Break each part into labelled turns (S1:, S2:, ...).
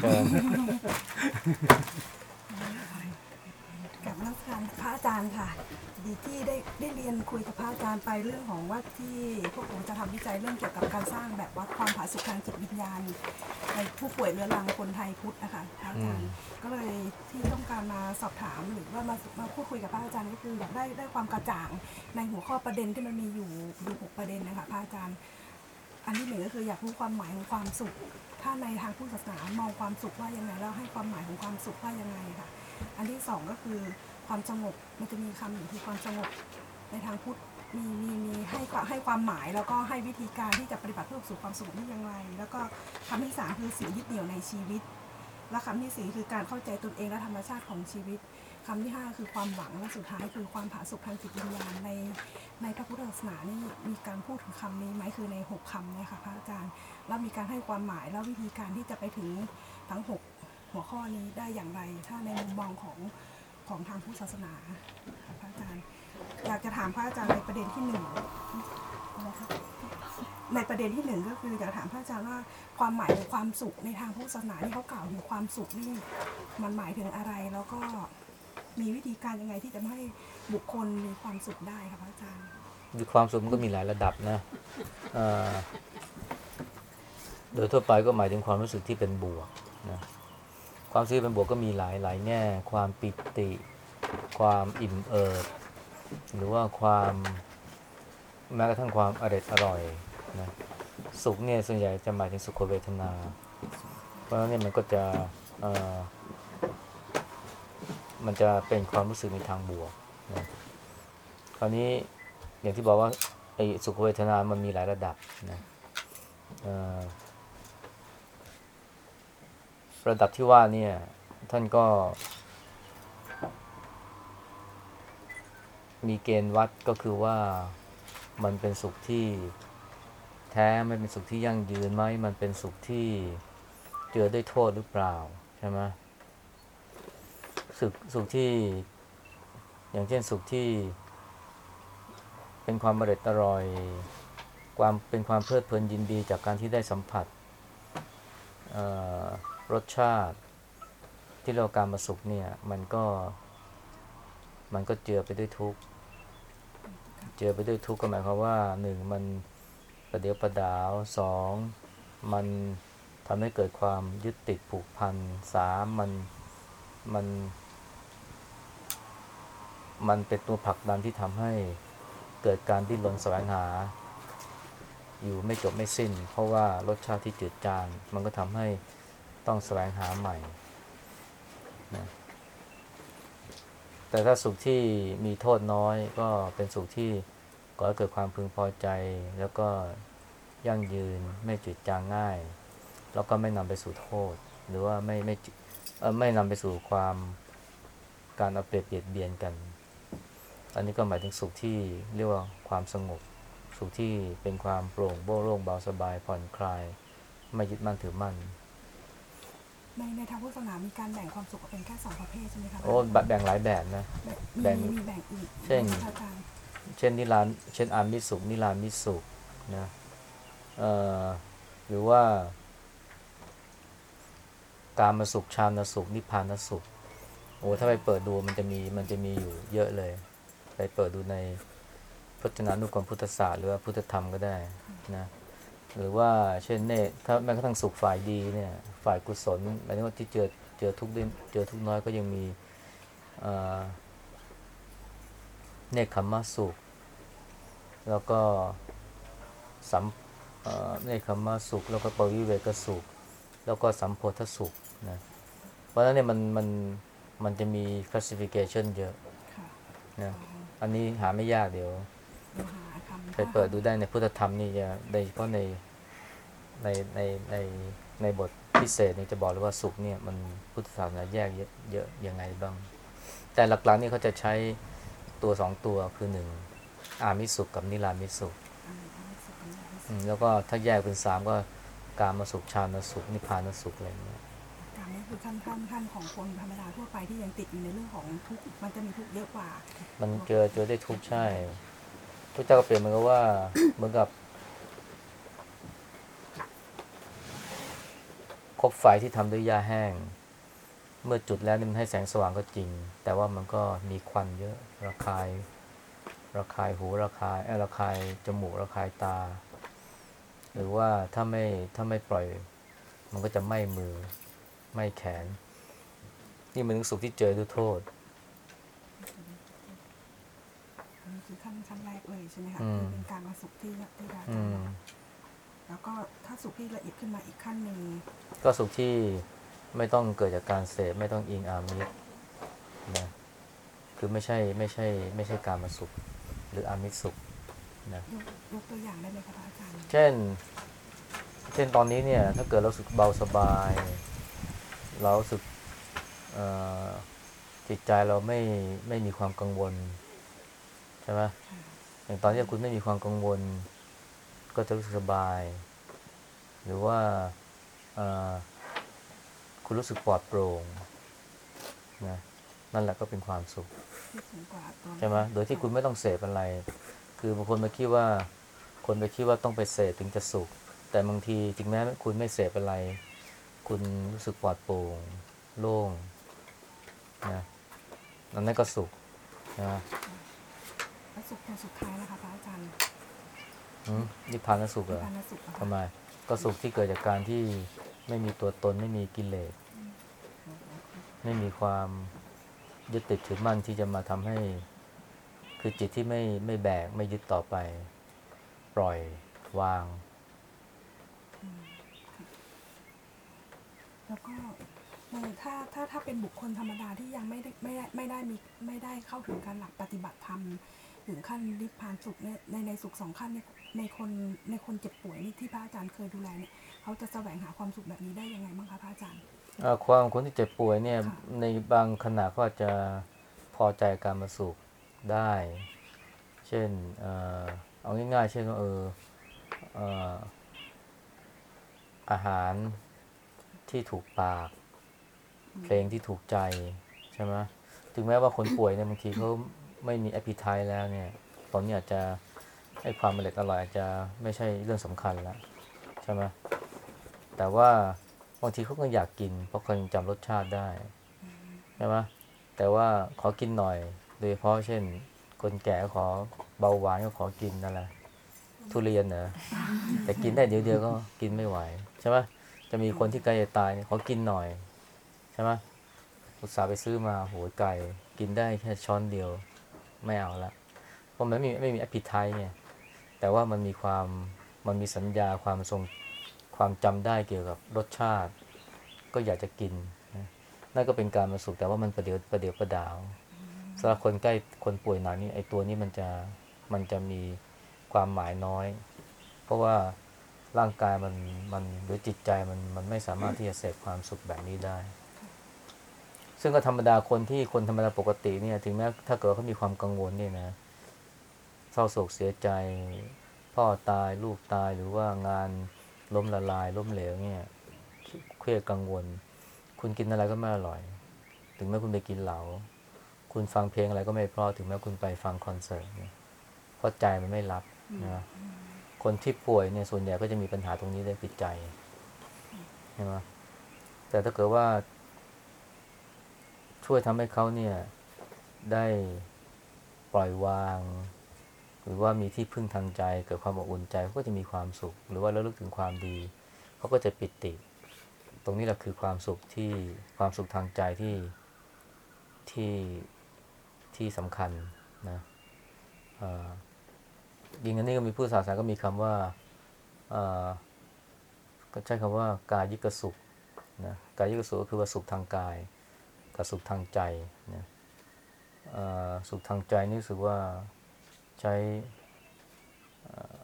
S1: เชิญ
S2: กับนัการพระอาจารย์ค่ะ ดีที่ได้ได้เรียนคุยกับพระอาจารย์ไปเรื่องของว่าที่พวกผมจะทำวิจัยเรื่องเกี่ยวกับการสร้างแบบวัดความผาสุกทางจิตวิญญาณในผู้ป่วยเรื้อรังคนไทยพุทธนะคะพระอาจารย์ก็เลยที่ต้องการมาสอบถามหรือว่ามามาพูดคุยกับพระอาจารย์ก็คืออยากได้ได้ความกระจ่างในหัวข้อประเด็นที่มันมีอยู่อยู่หกประเด็นนะคะพระอาจารย์ อันที่หนึ่งก็คืออยากรู้ความหมายของความสุข ถ้าในทางพุทธศาสนามองความสุขว่ายังไงแล้วให้ความหมายของความสุขว่ายังไงค่ะ อันที่สองก็คือความสงบมันจะมีคำหนึ่งคือความสงบในทางพุทธมีมีมีให้ให้ความหมายแล้วก็ให้วิธีการที่จะปฏิบัติเพื่อสู่ความสงบนี่อย่างไร แล้วก็คำที่สามคือสิ่งยึดเหนี่ยวในชีวิต และคำที่สี่คือการเข้าใจตนเองและธรรมชาติของชีวิตคำที่ห้าคือความหวังและสุดท้ายคือความผาสุกทางจิตวิญญาณในในพระพุทธศาสนานี่มีการพูดถึงคำนี้ไหมคือในหกคำเนี่ยค่ะพระอาจารย์ แล้วมีการให้ความหมายแล้ววิธีการที่จะไปถึงทั้งหกหัวข้อนี้ได้อย่างไร ถ้าในมุมมองของของทางพุทธศาสนาค่ะพระอาจารย์ อยากจะถามพระอาจารย์ในประเด็นที่หนึ่งในประเด็นที่หนึ่งก็คืออยากถามพระอาจารย์ว่าความหมายของความสุขในทางพุทธศาสนาที่เขากล่าวถึงความสุขนี่มันหมายถึงอะไรแล้วก็มีวิธีการยังไงที่จะให้บุคคลมีความสุขได้คะพระอาจารย์
S1: มีความสุขมันก็มีหลายระดับนะเออ โดยทั่วไปก็หมายถึงความรู้สึกที่เป็นบวกนะความรู้สึกเป็นบวกก็มีหลายหลายแง่ ความปิติ ความอิ่มเอิบหรือว่าความแม้กระทั่งความอร่อยอร่อยนะสุขเนี่ยส่วนใหญ่จะหมายถึงสุขเวทนา เพราะฉะนั้นเนี่ยมันก็จะมันจะเป็นความรู้สึกในทางบวกนะคราวนี้อย่างที่บอกว่าไอ้สุขเวทนามันมีหลายระดับนะเอ่อ ระดับที่ว่าเนี่ย ท่านก็ มีเกณฑ์วัดก็คือว่ามันเป็นสุขที่แท้ไม่เป็นสุขที่ยั่งยืนไหมมันเป็นสุขที่เจือด้วยโทษหรือเปล่าใช่ไหมสุขสุขที่ อย่างเช่นสุขที่ เป็นความอร่อยอร่อย ความเป็นความเพลิดเพลินยินดีจากการที่ได้สัมผัสเอ่อ รสชาติที่เราการมาสุขเนี่ย มันก็ มันก็เจือไปด้วยทุกข์เจือไปด้วยทุกข์ก็หมายความว่าหนึ่งมันประเดี๋ยวประดาวสองมันทำให้เกิดความยึดติดผูกพันสามมันมัน มันเป็นตัวผลักดันที่ทำให้เกิดการดิ้นรนแสวงหา อยู่ไม่จบไม่สิ้น เพราะว่ารสชาติที่จืดจางมันก็ทำให้ ต้องแสวงหาใหม่นะแต่ถ้าสุขที่มีโทษน้อยก็เป็นสุขที่ก่อให้เกิดความพึงพอใจ แล้วก็ยั่งยืนไม่จืดจางง่าย แล้วก็ไม่นำไปสู่โทษ หรือว่าไม่ไม่ไม่นำไปสู่ความการเอาเปรียบเบียดเบียนกัน อันนี้ก็หมายถึงสุขที่เรียกว่าความสงบ สุขที่เป็นความโปร่งโล่งเบาสบายผ่อนคลาย ไม่ยึดมั่นถือมั่น
S2: ในในทางพุทธศาสนามีการแบ่งความสุขออกเป็นแค่สองประเภทใช่ไหมคะ
S1: โอ้แบ่งหลายแบบนะ แบ่
S2: แบ่
S1: ง
S2: งมีมีแบ่งอีก
S1: เช่น
S2: ไหมคะพระอาจารย์
S1: เช่นนิรานเช่นอามิสุขนิรานมิสุขนะเอ่อหรือว่า การมาสุขชานสุขนิพพานสุขโอ้ถ้าไปเปิดดูมันจะมีมันจะมีอยู่เยอะเลย ไปเปิดดูในพจนานุกรมพุทธศาสตร์หรือว่าพุทธธรรมก็ได้นะ หรือว่าเช่นเนตถ้าแม้กระทั่งสุขฝ่ายดีเนี่ยฝ่ายกุศลหมายถึงว่าที่เจอเจอทุกข์ได้เจอทุกข์น้อยก็ยังมีเอ่อเนคขมมสุข แล้วก็สัมเอ่อเนคขมมสุข แล้วก็ปวิเวกสุข แล้วก็สัมโพธสุขนะเพราะฉะนั้นเนี่ยมันมันมันจะมี classification เยอะ
S2: ค่ะ
S1: นะอันนี้หาไม่ยากเดี๋ยว
S2: เราหาคำ
S1: ไปเปิดดูได้ในพุทธธรรมนี่จะโดยเฉพาะใน ในในในในบทพิเศษนี่จะบอกเลยว่าสุขเนี่ยมันพุทธศาสนาแยกเยอะเยอะยังไงบ้าง แต่หลักๆนี่เขาจะใช้ตัวสองตัวคือหนึ่งอามิสุขกับนิรามิสุข
S2: อันนี้ไม่สุขอันนี้ไม่สุข
S1: อืมแล้วก็ถ้าแยกเป็นสามก็การมาสุขชาณสุขนิพพานสุขอะไรอย่างเงี้ย
S2: การนี้คือขั้นขั้นขั้นของคนธรรมดาทั่วไปที่ยังติดอยู่ในเรื่องของทุกข์มันจะมีทุกข์เยอะกว่า
S1: มันเจอเจอได้ทุกข์ใช่พระเจ้าก็เปรียบเหมือนกับว่าเหมือนกับ คบไฟที่ทำด้วยหญ้าแห้ง เมื่อจุดแล้วนี่มันให้แสงสว่างก็จริง แต่ว่ามันก็มีควันเยอะระคายระคายหูระคายเอ้ยระคายจมูกระคายตา หรือว่าถ้าไม่ถ้าไม่ปล่อย มันก็จะไหม้มือไหม้แขน นี่มันถึงสุขที่เจอด้วยโทษ
S2: อันนี้คือขั้นขั้นแรกเลยใช่ไหมคะ
S1: อืม
S2: คือเป็นการมาสุขที่ที่พระอา
S1: อื
S2: จารย์
S1: ม
S2: บอกแล้วก็ถ้าสุขที่ละเอียดขึ้นมาอีกขั้นหนึ่ง
S1: ก็สุขที่ไม่ต้องเกิดจากการเสพไม่ต้องอิงอามิตรนะคือไม่ใช่ไม่ใช่ ไม่ใช่การมาสุข หรืออามิตรสุขนะ
S2: ยกยกตัวอย่างได้ไหมคะพระอาจารย์
S1: เช่น เช่นตอนนี้เนี่ย ถ้าเกิดเรารู้สึกเบาสบาย เรารู้สึกเอ่อจิตใจเราไม่ไม่มีความกังวลใช่ไหมอย่างตอนที่คุณไม่มีความกังวล ก็จะรู้สึกสบาย หรือว่าเอ่อ คุณรู้สึกปลอดโปร่งนะนั่นแหละก็เป็นความสุข
S2: ที่สูงกว่าตัว
S1: ใช่ไหมโดยที่คุณไม่ต้องเสพอะไร คือบางคนมาคิดว่า คนไปคิดว่าต้องไปเสพถึงจะสุข แต่บางทีถึงแม้คุณไม่เสพอะไร คุณรู้สึกปลอดโปร่งโล่งนะนั่นนั่นก็สุขนะ
S2: แล้วสุขตัวสุดท้ายนะคะพระอาจารย์
S1: อืมนิพพานสุขเหร
S2: นิพ
S1: อ
S2: พานสุขอะค่ะ
S1: ทำไม ก็สุขที่เกิดจากการที่ไม่มีตัวตนไม่มีกิเลสไม่มีความยึดติดถือมั่นที่จะมาทำให้ คือจิตที่ไม่ไม่แบกไม่ยึดต่อไป ปล่อยวาง
S2: แล้วก็ถ้าถ้าถ้าเป็นบุคคลธรรมดาที่ยังไม่ได้ไม่ได้ไม่ได้มีไม่ได้เข้าถึงการหลักปฏิบัติธรรมถึงขั้นนิพพานสุขเนี่ยในในสุขสองขั้นใน ในคนในคนเจ็บป่วยนี่ที่พระอาจารย์เคยดูแลเนี่ยเขาจะแสวงหาความสุขแบบนี้ได้ยังไงบ้างคะพระอาจารย์
S1: เอ่อความคนที่เจ็บป่วยเนี่ย
S2: ค่ะ
S1: ในบางขณะก็อาจจะพอใจการมาสุขได้ เช่นเอ่อเอาง่ายๆ เช่นว่าเออเอ่ออาหารที่ถูกปาก เพลงที่ถูกใจใช่ไหมถึงแม้ว่าคนป่วยเนี่ยบางทีเขาไม่มีแอป i t ไทแล้วเนี่ย ตอนนี้อาจจะ ให้ความอร่อยอร่อยอาจจะไม่ใช่เรื่องสำคัญแล้วใช่ไหมแต่ว่าบางทีเขาก็อยากกิน เพราะเขายังจำรสชาติได้ใช่ไหมแต่ว่าขอกินหน่อย โดยเฉพาะเช่น คนแก่ขอเบาหวานก็ขอกินนั่นแหละทุเรียนเหรอแต่กินได้เดียวเดียวก็กินไม่ไหวใช่ไหมจะมีคนที่ใกล้จะตายเนี่ยขอกินหน่อยใช่ไหมอุตส่าห์ไปซื้อมาโหยไก่ กินได้แค่ช้อนเดียว ไม่เอาละเพราะมันไม่มีไม่มีอป i t ไทเนี่ย แต่ว่ามันมีความมันมีสัญญาความทรงความจำได้เกี่ยวกับรสชาติ ก็อยากจะกินนั่นก็เป็นการมาสุขแต่ว่ามันประเดี๋ยวประเดี๋ยวประดาวสำหรับคนใกล้คนป่วยหนักนี่ไอตัวนี้มันจะมันจะมีความหมายน้อย เพราะว่าร่างกายมันมันหรือจิตใจมันมันไม่สามารถที่จะเสพความสุขแบบนี้ได้ ซึ่งก็ธรรมดาคนที่คนธรรมดาปกติเนี่ย ถึงแม้ถ้าเกิดเขามีความกังวลเนี่ยนะ เศร้าโศกเสียใจ พ่อตายลูกตายหรือว่างานล้มละลายล้มเหลวเนี่ยเครียดกังวล คุณกินอะไรก็ไม่อร่อย ถึงแม้คุณไปกินเหลา คุณฟังเพลงอะไรก็ไม่เพราะถึงแม้คุณไปฟังคอนเสิร์ตเนี่ยเพราะใจมันไม่รับนะคนที่ป่วยเนี่ยส่วนใหญ่ก็จะมีปัญหาตรงนี้ได้ปิดใจใช่ไหมแต่ถ้าเกิดว่า ช่วยทำให้เขาเนี่ยได้ปล่อยวาง หรือว่ามีที่พึ่งทางใจเกิดความอบอุ่นใจเขาก็จะมีความสุข หรือว่าระลึกถึงความดีเขาก็จะปิติ ตรงนี้แหละคือความสุขที่ความสุขทางใจที่ที่ที่สำคัญนะเอ่อยิงอันนี้ก็มีผู้ศาสนาก็มีคำว่าอ่อก็ใช้คำว่ากายยิกสุขนะกายยิกสุขก็คือว่าสุขทางกายกับสุขทางใจนะสุขทางใจนี่รู้สึกว่า ใช้เอ่อ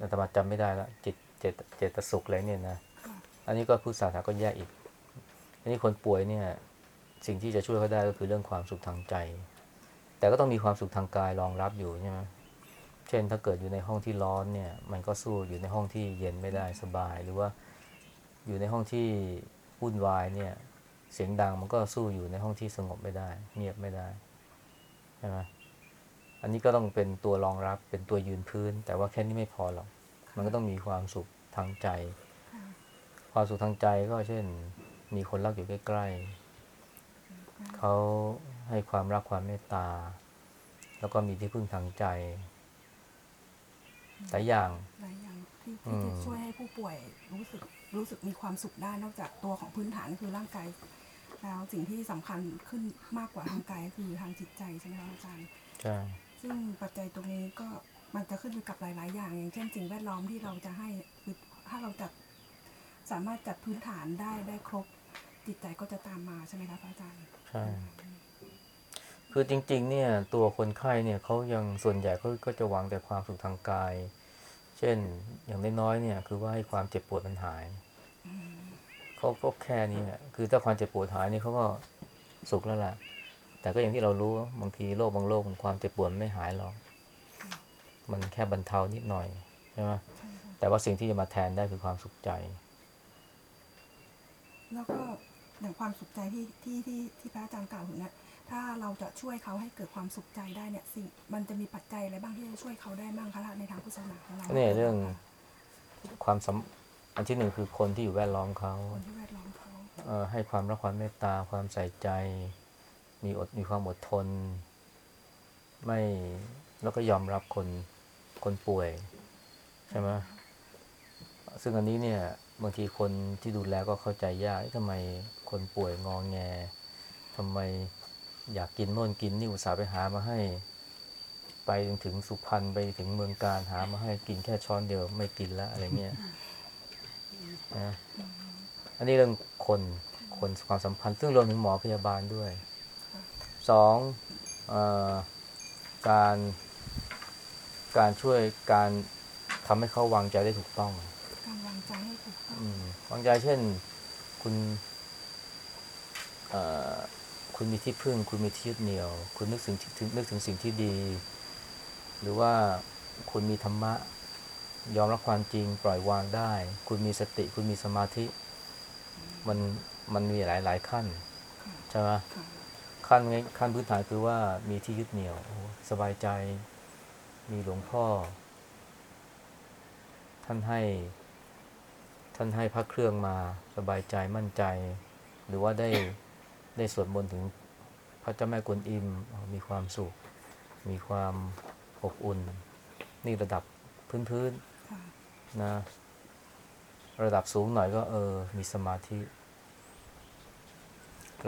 S1: อาตมาจำไม่ได้ละจิตเจตเจตสุขอะไรเนี่ยนะ อันนี้ก็พุทธศาสนาก็แยกอีก อันนี้คนป่วยเนี่ย สิ่งที่จะช่วยเขาได้ก็คือเรื่องความสุขทางใจ แต่ก็ต้องมีความสุขทางกายรองรับอยู่ใช่ไหมเช่นถ้าเกิดอยู่ในห้องที่ร้อนเนี่ย มันก็สู้อยู่ในห้องที่เย็นไม่ได้สบาย หรือว่าอยู่ในห้องที่วุ่นวายเนี่ย เสียงดังมันก็สู้อยู่ในห้องที่สงบไม่ได้ เงียบไม่ได้ใช่ไหม อันนี้ก็ต้องเป็นตัวรองรับเป็นตัวยืนพื้น แต่ว่าแค่นี้ไม่พอหรอก มันก็ต้องมีความสุขทางใจ
S2: ค่ะ
S1: พความสุขทางใจก็เช่น มีคนรักอยู่ใกล้ๆเขาให้ความรักความเมตตา แล้วก็มีที่พึ่งทางใจหลายอย่าง
S2: หลายอย่างที่
S1: อื
S2: ที่
S1: ม
S2: จะช่วยให้ผู้ป่วยรู้สึกรู้สึกมีความสุขได้นอกจากตัวของพื้นฐานคือร่างกายแล้วสิ่งที่สำคัญขึ้นมากกว่าทางกายคือทางจิตใจใช่ไหมคะอาจารย์
S1: ใช่
S2: ซึ่งปัจจัยตรงนี้ก็มันจะขึ้นอยู่กับหลาย ๆ อย่าง อย่างเช่นสิ่งแวดล้อมที่เราจะให้คือถ้าเราจัดสามารถจัดพื้นฐานได้ได้ครบจิตใจก็จะตามมาใช่ไหมคะพระอาจารย์
S1: ใช่คือจริง ๆ เนี่ยตัวคนไข้เนี่ยเขายังส่วนใหญ่เขาก็จะหวังแต่ความสุขทางกาย เช่นอย่างน้อยๆเนี่ย คือว่าให้ความเจ็บปวดมันหายเขาก็แค่นี้แหละคือถ้าความเจ็บปวดหายนี่เขาก็สุขแล้วล่ะ แต่ก็อย่างที่เรารู้บางทีโรคบางโรคความเจ็บปวดไม่หายหรอก มันแค่บรรเทานิดหน่อยใช่ไหม
S2: ใช่ค่ะ
S1: แต่ว่าสิ่งที่จะมาแทนได้คือความสุขใจ
S2: แล้วก็อย่างความสุขใจที่ที่ที่ที่พระอาจารย์กล่าวถึงเนี่ยถ้าเราจะช่วยเขาให้เกิดความสุขใจได้เนี่ยสิ่งมันจะมีปัจจัยอะไรบ้างที่จะช่วยเขาได้บ้างคะในทางพุทธศาสนาของเรา
S1: เนี่ยเรื่องความสำอันที่หนึ่งคือคนที่อยู่แวดล้อมเขา
S2: คนที่แวดล้อมเขา
S1: เอ่อให้ความรักความเมตตาความใส่ใจ มีอดมีความอดทน ไม่แล้วก็ยอมรับคนคนป่วย ใช่ไหมซึ่งอันนี้เนี่ยบางทีคนที่ดูแลก็เข้าใจยากทำไมคนป่วยงองแงทำไมอยากกินโน่นกินนี่อุตส่าห์ไปหามาให้ ไปถึงสุพรรณไปถึงเมืองการหามาให้กินแค่ช้อนเดียวไม่กินล้วอะไรเงี้ยนะอันนี้เรื่องคนคนความสัมพันธ์ซึ่งรวมถึงหมอพยาบาลด้วย สองเออการการช่วยการทำให้เขาวางใจได้ถูกต้อง
S2: การวางใจให้ถูกต้อง
S1: อืมวางใจเช่นคุณเอ่อคุณมีที่พึ่ง คุณมีที่ยึดเหนี่ยว คุณนึกถึงถึงนึกถึงสิ่งที่ดี หรือว่าคุณมีธรรมะ ยอมรับความจริงปล่อยวางได้ คุณมีสติ คุณมีสมาธิ มันมันมีหลายหลายขั้น
S2: ค่ะ
S1: ใช่ไหม
S2: ค่ะ
S1: ขั้นง่ายขั้นพื้นฐานคือว่ามีที่ยึดเหนี่ยวโอ้สบายใจ มีหลวงพ่อ ท่านให้ ท่านให้พระเครื่องมาสบายใจมั่นใจ หรือว่าได้ได้สวดมนต์ถึงพระเจ้าแม่กวนอิมอ๋อมีความสุข มีความอบอุ่น นี่ระดับพื้น
S2: ค่ะ
S1: ๆนะระดับสูงหน่อยก็เออ มีสมาธิ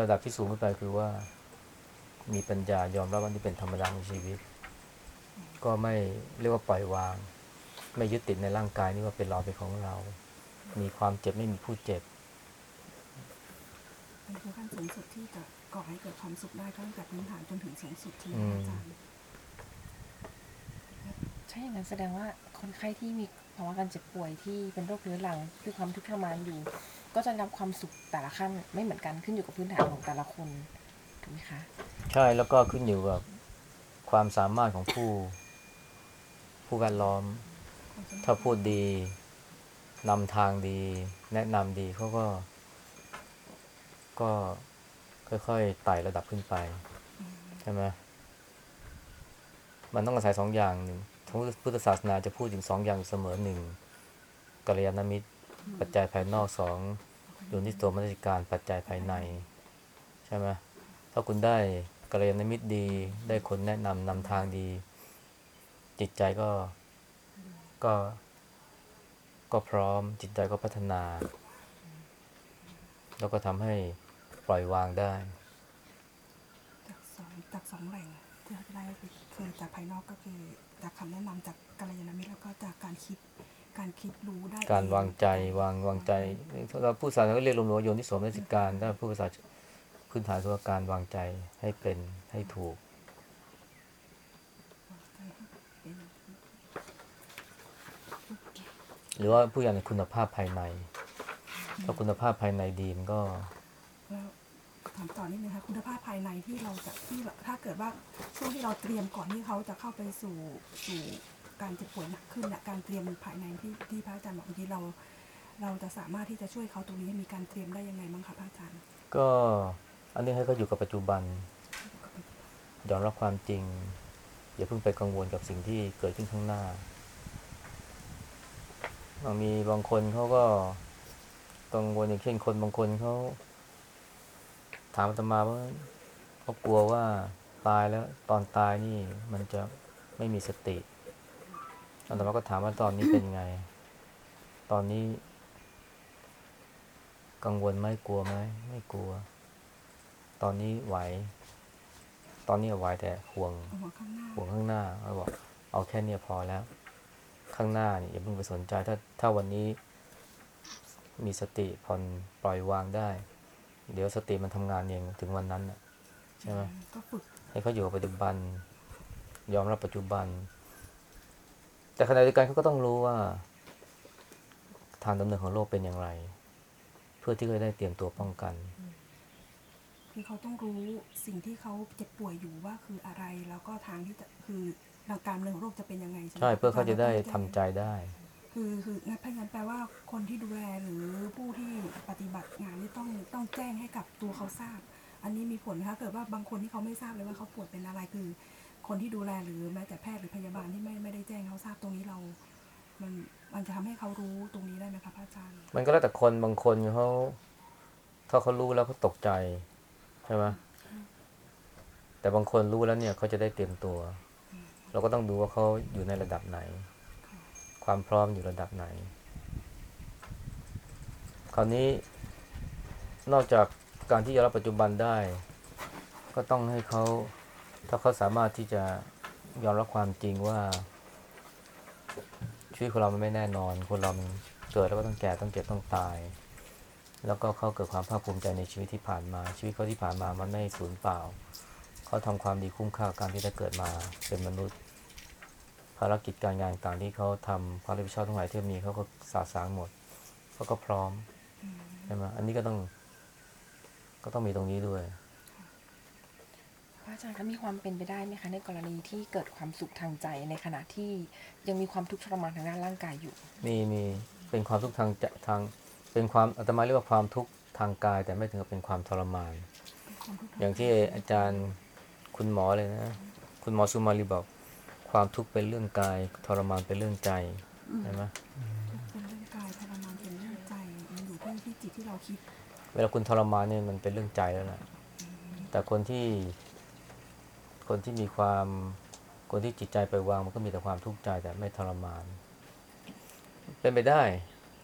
S1: ระดับที่สูงขึ้นไปคือว่า มีปัญญายอมรับว่านี่เป็นธรรมดาของชีวิต ก็ไม่เรียกว่าปล่อยวาง ไม่ยึดติดในร่างกายนี่ว่าเป็นเราเป็นของเรา มีความเจ็บไม่มีผู้เจ็บ
S2: นี่คือขั้นสูงสุดที่จะก่อให้เกิดความสุขได้ตั้งแต่พื้นฐานจนถึงสูงสุดใช่ไหม
S1: อืม
S2: คะอาจารย์
S3: ใช่อย่างนั้นแสดงว่าคนไข้ที่มีภาวะการเจ็บป่วยที่เป็นโรคเรื้อรังคือความทุกข์ทรมานอยู่ ก็จะรับความสุขแต่ละขั้นไม่เหมือนกันขึ้นอยู่กับพื้นฐานของแต่ละคน ถูกไหมคะ
S1: ใช่แล้วก็ขึ้นอยู่กับความสามารถของผู้ ผู้แวดล้อม ถ้าพูดดีนำทางดี แนะนำดีเขาก็ ก็ค่อยๆไต่ระดับขึ้นไป ใช่ไหมมันต้องอาศัยสองอย่างหนึ่งทางพุทธศาสนาจะพูดถึงสองอย่างเสมอหนึ่งกัลยาณมิตร ปัจจัยภายนอกสองอยู่ที่ตัวมนสิการปัจจัยภายใน ใช่ไหม ถ้าคุณได้กัลยาณมิตรดี ได้คนแนะนำนำทางดี จิตใจก็ก็ ก็พร้อมจิตใจก็พัฒนา แล้วก็ทำให้ปล่อยวางได้
S2: จากสองจากสองแหล่งที่เราได้คือจากภายนอกก็คือจากคำแนะนำจากกัลยาณมิตรแล้วก็จากการคิดการคิดรู้ได้
S1: การ
S2: เอ
S1: วางใจวางวางใจเราพูดภาษาก็เรียกรวมๆว่าโยนิโสมนสิการถ้าพูดภาษา พื้นฐานคือว่าการวางใจให้เป็นให้ถูก
S2: วางใจให้เป็น
S1: หรือว่าผู้อย่างในคุณภาพภายใน ถ้าคุณภาพภายในดีมันก็
S2: แล้วถามต่อนิดนึงค่ะคุณภาพภายในที่เราจะที่เราถ้าเกิดว่าช่วงที่เราเตรียมก่อนที่เขาจะเข้าไปสู่สู่การเจ็บป่วยหนักขึ้นเนี่ยการเตรียมภายในที่ที่พระอาจารย์บอกเมื่อกี้เรา เราจะสามารถที่จะช่วยเขาตรงนี้ให้มีการเตรียมได้ยังไงบ้างคะพระอาจารย์
S1: ก็ อันนี้ให้เขาอยู่กับปัจจุบันยอมรับความจริง อย่าเพิ่งไปกังวลกับสิ่งที่เกิดขึ้นข้างหน้าบางมีบางคนเขาก็กังวลอย่างเช่นคนบางคนเขาถามอาตมาว่าเขากลัวว่าตายแล้วตอนตายนี่มันจะไม่มีสติอาตมาก็ถามว่าตอนนี้เป็นไง ตอนนี้ กังวลไหมกลัวไหมไม่กลัว ตอนนี้ไหว ตอนนี้ไหวแต่ห่วง
S2: หัวข้างหน้า
S1: ห่วงข้างหน้าเขาบอกเอาแค่เนี้ยพอแล้ว ข้างหน้านี่อย่าเพิ่งไปสนใจถ้าถ้าวันนี้มีสติผ่อนปล่อยวางได้ เดี๋ยวสติมันทำงานเองถึงวันนั้นน่ะใช่ไหม
S2: ก็ฝึก
S1: ให้เขาอยู่กับปัจจุบัน ยอมรับปัจจุบัน แต่ขณะเดียวกันเขาก็ต้องรู้ว่า ทางดำเนินของโลกเป็นอย่างไร เพื่อที่จะได้เตรียมตัวป้องกัน
S2: คือเขาต้องรู้สิ่งที่เขาเจ็บป่วยอยู่ว่าคืออะไร แล้วก็ทางที่จะคือหลักการเรื่องโรคจะเป็นยังไงใช่ไหม
S1: ใช่เพื่อเขาจะได้
S2: แล้วก็
S1: ทำใจได้
S2: คือคืองั้นเพราะงั้นแปลว่าคนที่ดูแลหรือผู้ที่ปฏิบัติงานนี่ต้องต้องแจ้งให้กับตัวเขาทราบ อันนี้มีผลนะคะเกิดว่าบางคนที่เขาไม่ทราบเลยว่าเขาป่วยเป็นอะไรคือ คนที่ดูแลหรือแม้แต่แพทย์หรือพยาบาลที่ไม่ไม่ได้แจ้งเขาทราบตรงนี้เรา มันมันจะทำให้เขารู้ตรงนี้ได้ไหมคะพระอาจารย์
S1: มันก็แล้วแต่คนบางคนเขาถ้าเขารู้แล้วเขาตกใจ ใช่ไหมแต่บางคนรู้แล้วเนี่ยเขาจะได้เตรียมตัว เราก็ต้องดูว่าเขาอยู่ในระดับไหน ความพร้อมอยู่ระดับไหน คราวนี้นอกจากการที่จะรับปัจจุบันได้ ก็ต้องให้เขาถ้าเขาสามารถที่จะยอมรับความจริงว่าชีวิตของเรามันไม่แน่นอน คนเรามันเกิดแล้วก็ต้องแก่ต้องเจ็บต้องตาย แล้วก็เขาเกิดความภาคภูมิใจในชีวิตที่ผ่านมา ชีวิตเขาที่ผ่านมามันไม่สูญเปล่า เขาทำความดีคุ้มค่ากับการที่ได้เกิดมาเป็นมนุษย์ ภารกิจการงานต่างที่เขาทำความรับผิดชอบทั้งหลายที่มีเขาก็สาสางหมดเขาก็พร้อมใช่ไหมอันนี้ก็ต้องก็ต้องมีตรงนี้ด้วย
S3: พระอาจารย์คะมีความเป็นไปได้ไหมคะ ในกรณีที่เกิดความสุขทางใจในขณะที่ยังมีความทุกข์ทรมานทางด้านร่างกายอยู่
S1: มีมีเป็นความทุกข์ทางจะทาง เป็นความอาตมาเรียกว่าความทุกข์ทางกาย แต่ไม่ถึงกับเป็นความทรมาน อย่างที่อาจารย์คุณหมอเลยนะ คุณหมอสุมาลีบอก ความทุกข์เป็นเรื่องกาย ทรมานเป็นเรื่องใจใช่ไหม
S2: เป็นเรื่องกายทรมานเป็นเรื่องใจมันอยู่ที่ที่จิตที่เราคิด
S1: เวลาคุณทรมานเนี่ยมันเป็นเรื่องใจแล้วแหละแต่คนที่คนที่มีความคนที่จิตใจไปวางมันก็มีแต่ความทุกข์ใจแต่ไม่ทรมาน เป็นไปได้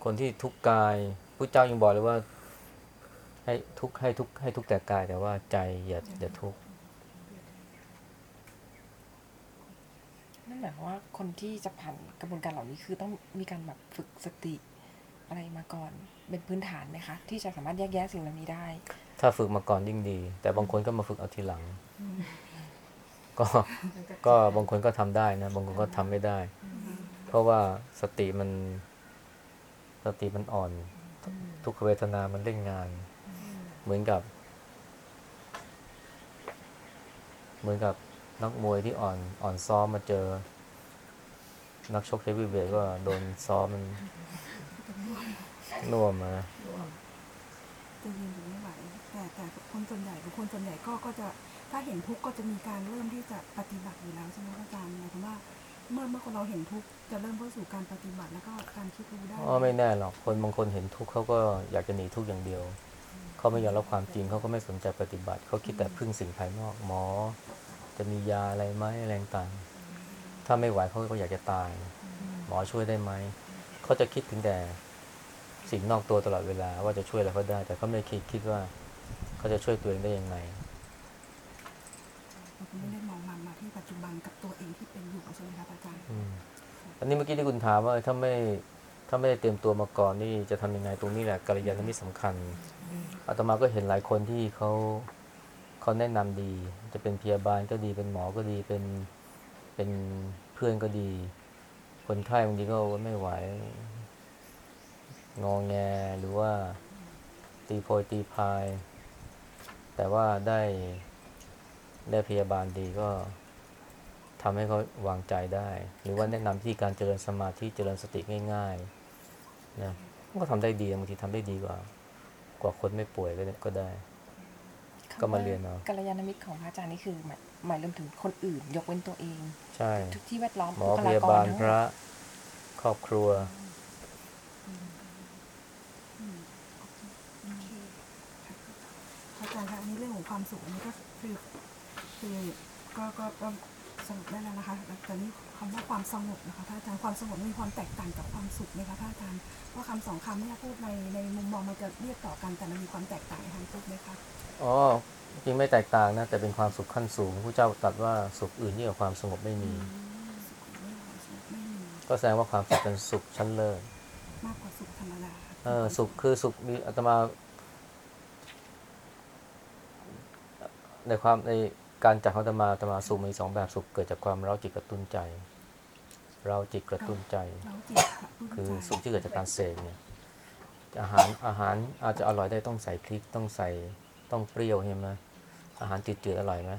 S1: คนที่ทุกข์กายพุทธเจ้ายังบอกเลยว่า ให้ทุกข์ให้ทุกข์ให้ทุกข์แต่กาย แต่ว่าใจอย่าอย่าทุกข์
S3: นั่นหมายความว่าคนที่จะผ่านกระบวนการเหล่านี้คือต้องมีการแบบฝึกสติอะไรมาก่อนเป็นพื้นฐานไหมคะ ที่จะสามารถแยกแยะสิ่งเหล่านี้ได้
S1: ถ้าฝึกมาก่อนยิ่งดี แต่บางคนก็มาฝึกเอาทีหลัง ก็ก็บางคนก็ทำได้นะ บางคนก็ทำไม่ได้ เพราะว่าสติมัน สติมันอ่อน ทุกขเวทนามันเล่นงาน เหมือนกับ เหมือนกับนักมวยที่อ่อนอ่อนซ้อมมาเจอ นักชกเฮฟวีเวทก็โดนซ้อมมันน่วมมา
S2: จะยืนอยู่ไม่ไหวแต่แต่คนส่วนใหญ่หรือคนส่วนใหญ่ก็ก็จะถ้าเห็นทุกข์ก็จะมีการเริ่มที่จะปฏิบัติอยู่แล้วใช่ไหมอาจารย์หมายถึงว่า เมื่อเมื่อคนเราเห็นทุกข์จะเริ่มเข้าสู่การปฏิบัติแล้วก็การคิดรู้ได้
S1: อ๋อไม่แน่หรอกคนบางคนเห็นทุกข์เขาก็อยากจะหนีทุกข์อย่างเดียวเขาไม่ยอมรับความจริงเขาก็ไม่สนใจปฏิบัติเขาคิดแต่พึ่งสิ่งภายนอกหมอ จะมียาอะไรไหมอะไรต่างๆถ้าไม่ไหวเขาก็อยากจะตาย หมอช่วยได้ไหมเขาจะคิดถึงแต่สิ่งนอกตัวตลอดเวลาว่าจะช่วยอะไรเขาได้ แต่เขาไม่คิดคิดว่าเขาจะช่วยตัวเองได้ยังไง
S2: นนี้เมื่อ
S1: กี้ที่คุณถามว่าเออถ้าไม่ถ้าไม่ได้เตรียมตัวมาก่อนนี่จะทำยังไงตรงนี้แหละกัลยาณมิตรสำคัญอาตมาก็เห็นหลายคนที่เขาเขาแนะนำดี จะเป็นพยาบาลก็ดีเป็นหมอก็ดีเป็นเป็นเพื่อนก็ดี คนไข้บางทีก็โอ้ไม่ไหวงองแงหรือว่าตีโพยตีพาย แต่ว่าได้ได้พยาบาลดีก็ ทำให้เขาวางใจได้ หรือว่าแนะนำที่การเจริญสมาธิเจริญสติง่ายๆนะมันก็ทำได้ดีบางทีทำได้ดีกว่า กว่าคนไม่ป่วยก็ได้ก็ได้ ก็มาเรียนเอา
S3: กัลยาณมิตรของพระอาจารย์นี่คือหมายหมายรวมถึงคนอื่น ยกเว้นตัวเอง
S1: ใช่
S3: ทุกที่แวดล้อม
S1: หมอ
S3: บุค
S1: พ
S3: ล
S1: ยาา
S3: ก
S1: บารล
S3: ทั้ง
S1: พ
S3: หม
S1: ระ
S3: ด
S1: ครอบครัว
S2: คอาจารย์คะอันนี้เรื่องของความสุขอันนี้ก็คือคือก็ก็ก็ สรุปได้แล้วนะคะแล้วแต่นี้คำว่าความสงบนะคะพระอาจารย์ความสงบมีความแตกต่างกับความสุขไหมคะพระอาจารย์เพราะคำสองคำเนี่ยพูดในในมุมมองมันจะเรียกต่อกันแต่มันมีความแตกต่างในทางพูดไหมคะ
S1: อ๋อจริงไม่แตกต่างนะแต่เป็นความสุขขั้นสูงผู้เจ้าตรัสว่าสุขอื่นยิ่งกว่าความสงบไม่มี
S2: สุขไม่มีความสุขไม่มี
S1: ก็แสดงว่าความสุขเป็นสุขชั้นเลิศ
S2: มากกว่าสุขธรรมดา
S1: เออสุขคือสุขมีอาตมาในความใน การจัดของอาตมาอาตมาสุขมีสองแบบสุขเกิดจากความเร้าจิตกระตุ้นใจ เร้าจิตกระตุ้นใจ
S2: เร้าจิตกระตุ้น
S1: คือ
S2: ใจ
S1: สุขที่เกิดจากการเสพเนี่ยอาหารอาหารอาจจะอร่อยได้ต้องใส่พริกต้องใส่ต้องเปรี้ยวใช่ไหมอาหารจืดๆอร่อยไหม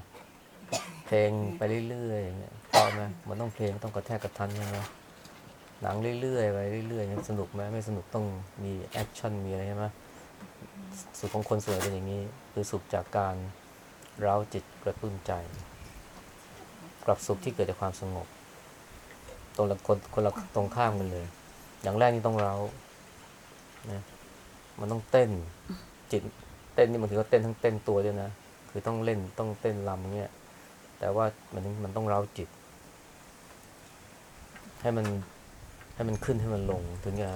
S1: เพลงไปเรื่อยๆอย่างเงี้ยเพราะไหมมันต้องเพลงต้องกระแทกกระทันใช่ไหมหนังเรื่อยๆไปเรื่อยๆสนุกไหมไม่สนุกต้องมี action มีอะไรใช่ไหมสุขของคนสวยเป็นอย่างนี้ คือสุขจากการ เร้าจิตกระตุ้นใจ กลับสุขที่เกิดจากความสงบ ตรงละคนคนละตรงข้ามกันเลย อย่างแรกนี่ต้องเรานะมันต้องเต้น จิตเต้นนี่บางทีก็เต้นทั้งเต้นตัวด้วยนะคือต้องเล่นต้องเต้นรำเงี้ยแต่ว่ามันมันต้องเราจิต ให้มันให้มันขึ้นให้มันลงถึงจะ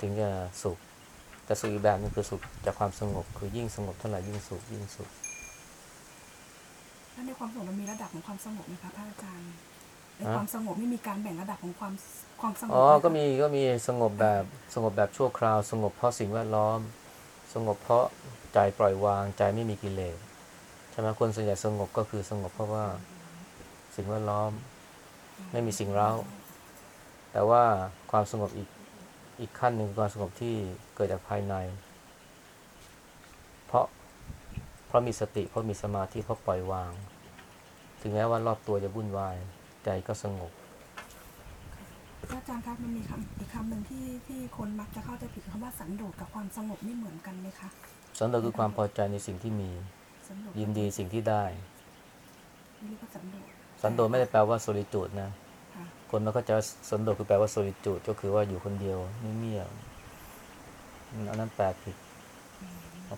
S1: ถึงจะสุขแต่สุขอีกแบบนึงคือสุขจากความสงบ คือยิ่งสงบเท่าไหร่ยิ่งสุขยิ่งสุข
S2: แล้วในความสงบมันมีระดับของความสงบไหมคะพระอาจารย์ใน
S1: ฮะ
S2: ความสงบนี่มีการแบ่งระดับของความความสงบ
S1: อ๋อ
S2: ไหคะ
S1: ก็มีก็มีสงบแบบสงบแบบชั่วคราว สงบเพราะสิ่งแวดล้อม สงบเพราะใจปล่อยวางใจไม่มีกิเลสใช่ไหมคนส่วนใหญ่สงบก็คือสงบเพราะว่าสิ่งแวดล้อม ไม่มีสิ่งเร้า แต่ว่าความสงบอีกอีกขั้นหนึ่งคือความสงบที่เกิดจากภายใน เพราะเพ ราะมีสติเพราะมีสมาธิเพราะปล่อยวาง ถึงแม้ว่ารอบตัวจะวุ่นวาย ใจก็สงบ
S2: พระอาจารย์ครับมันมีคำอีกคำหนึ่งที่ที่คนมักจะเข้าใจผิดคือคำว่าสันโดษกับความสงบนี่เหมือนกันไหมคะ
S1: สันโดษคือความพอใจในสิ่งที่มี
S2: สันโดษ
S1: ยินดีสิ่งที่ได้
S2: นี่เรียกว่าสันโดษ
S1: สันโดษไม่ได้แปลว่าโซลิจูดนะ
S2: ค่ะ
S1: คนมันก็จะสันโดษคือแปลว่าโซลิจูดก็คือว่าอยู่คนเดียวเงียบๆอืมอันนั้นแปลผิด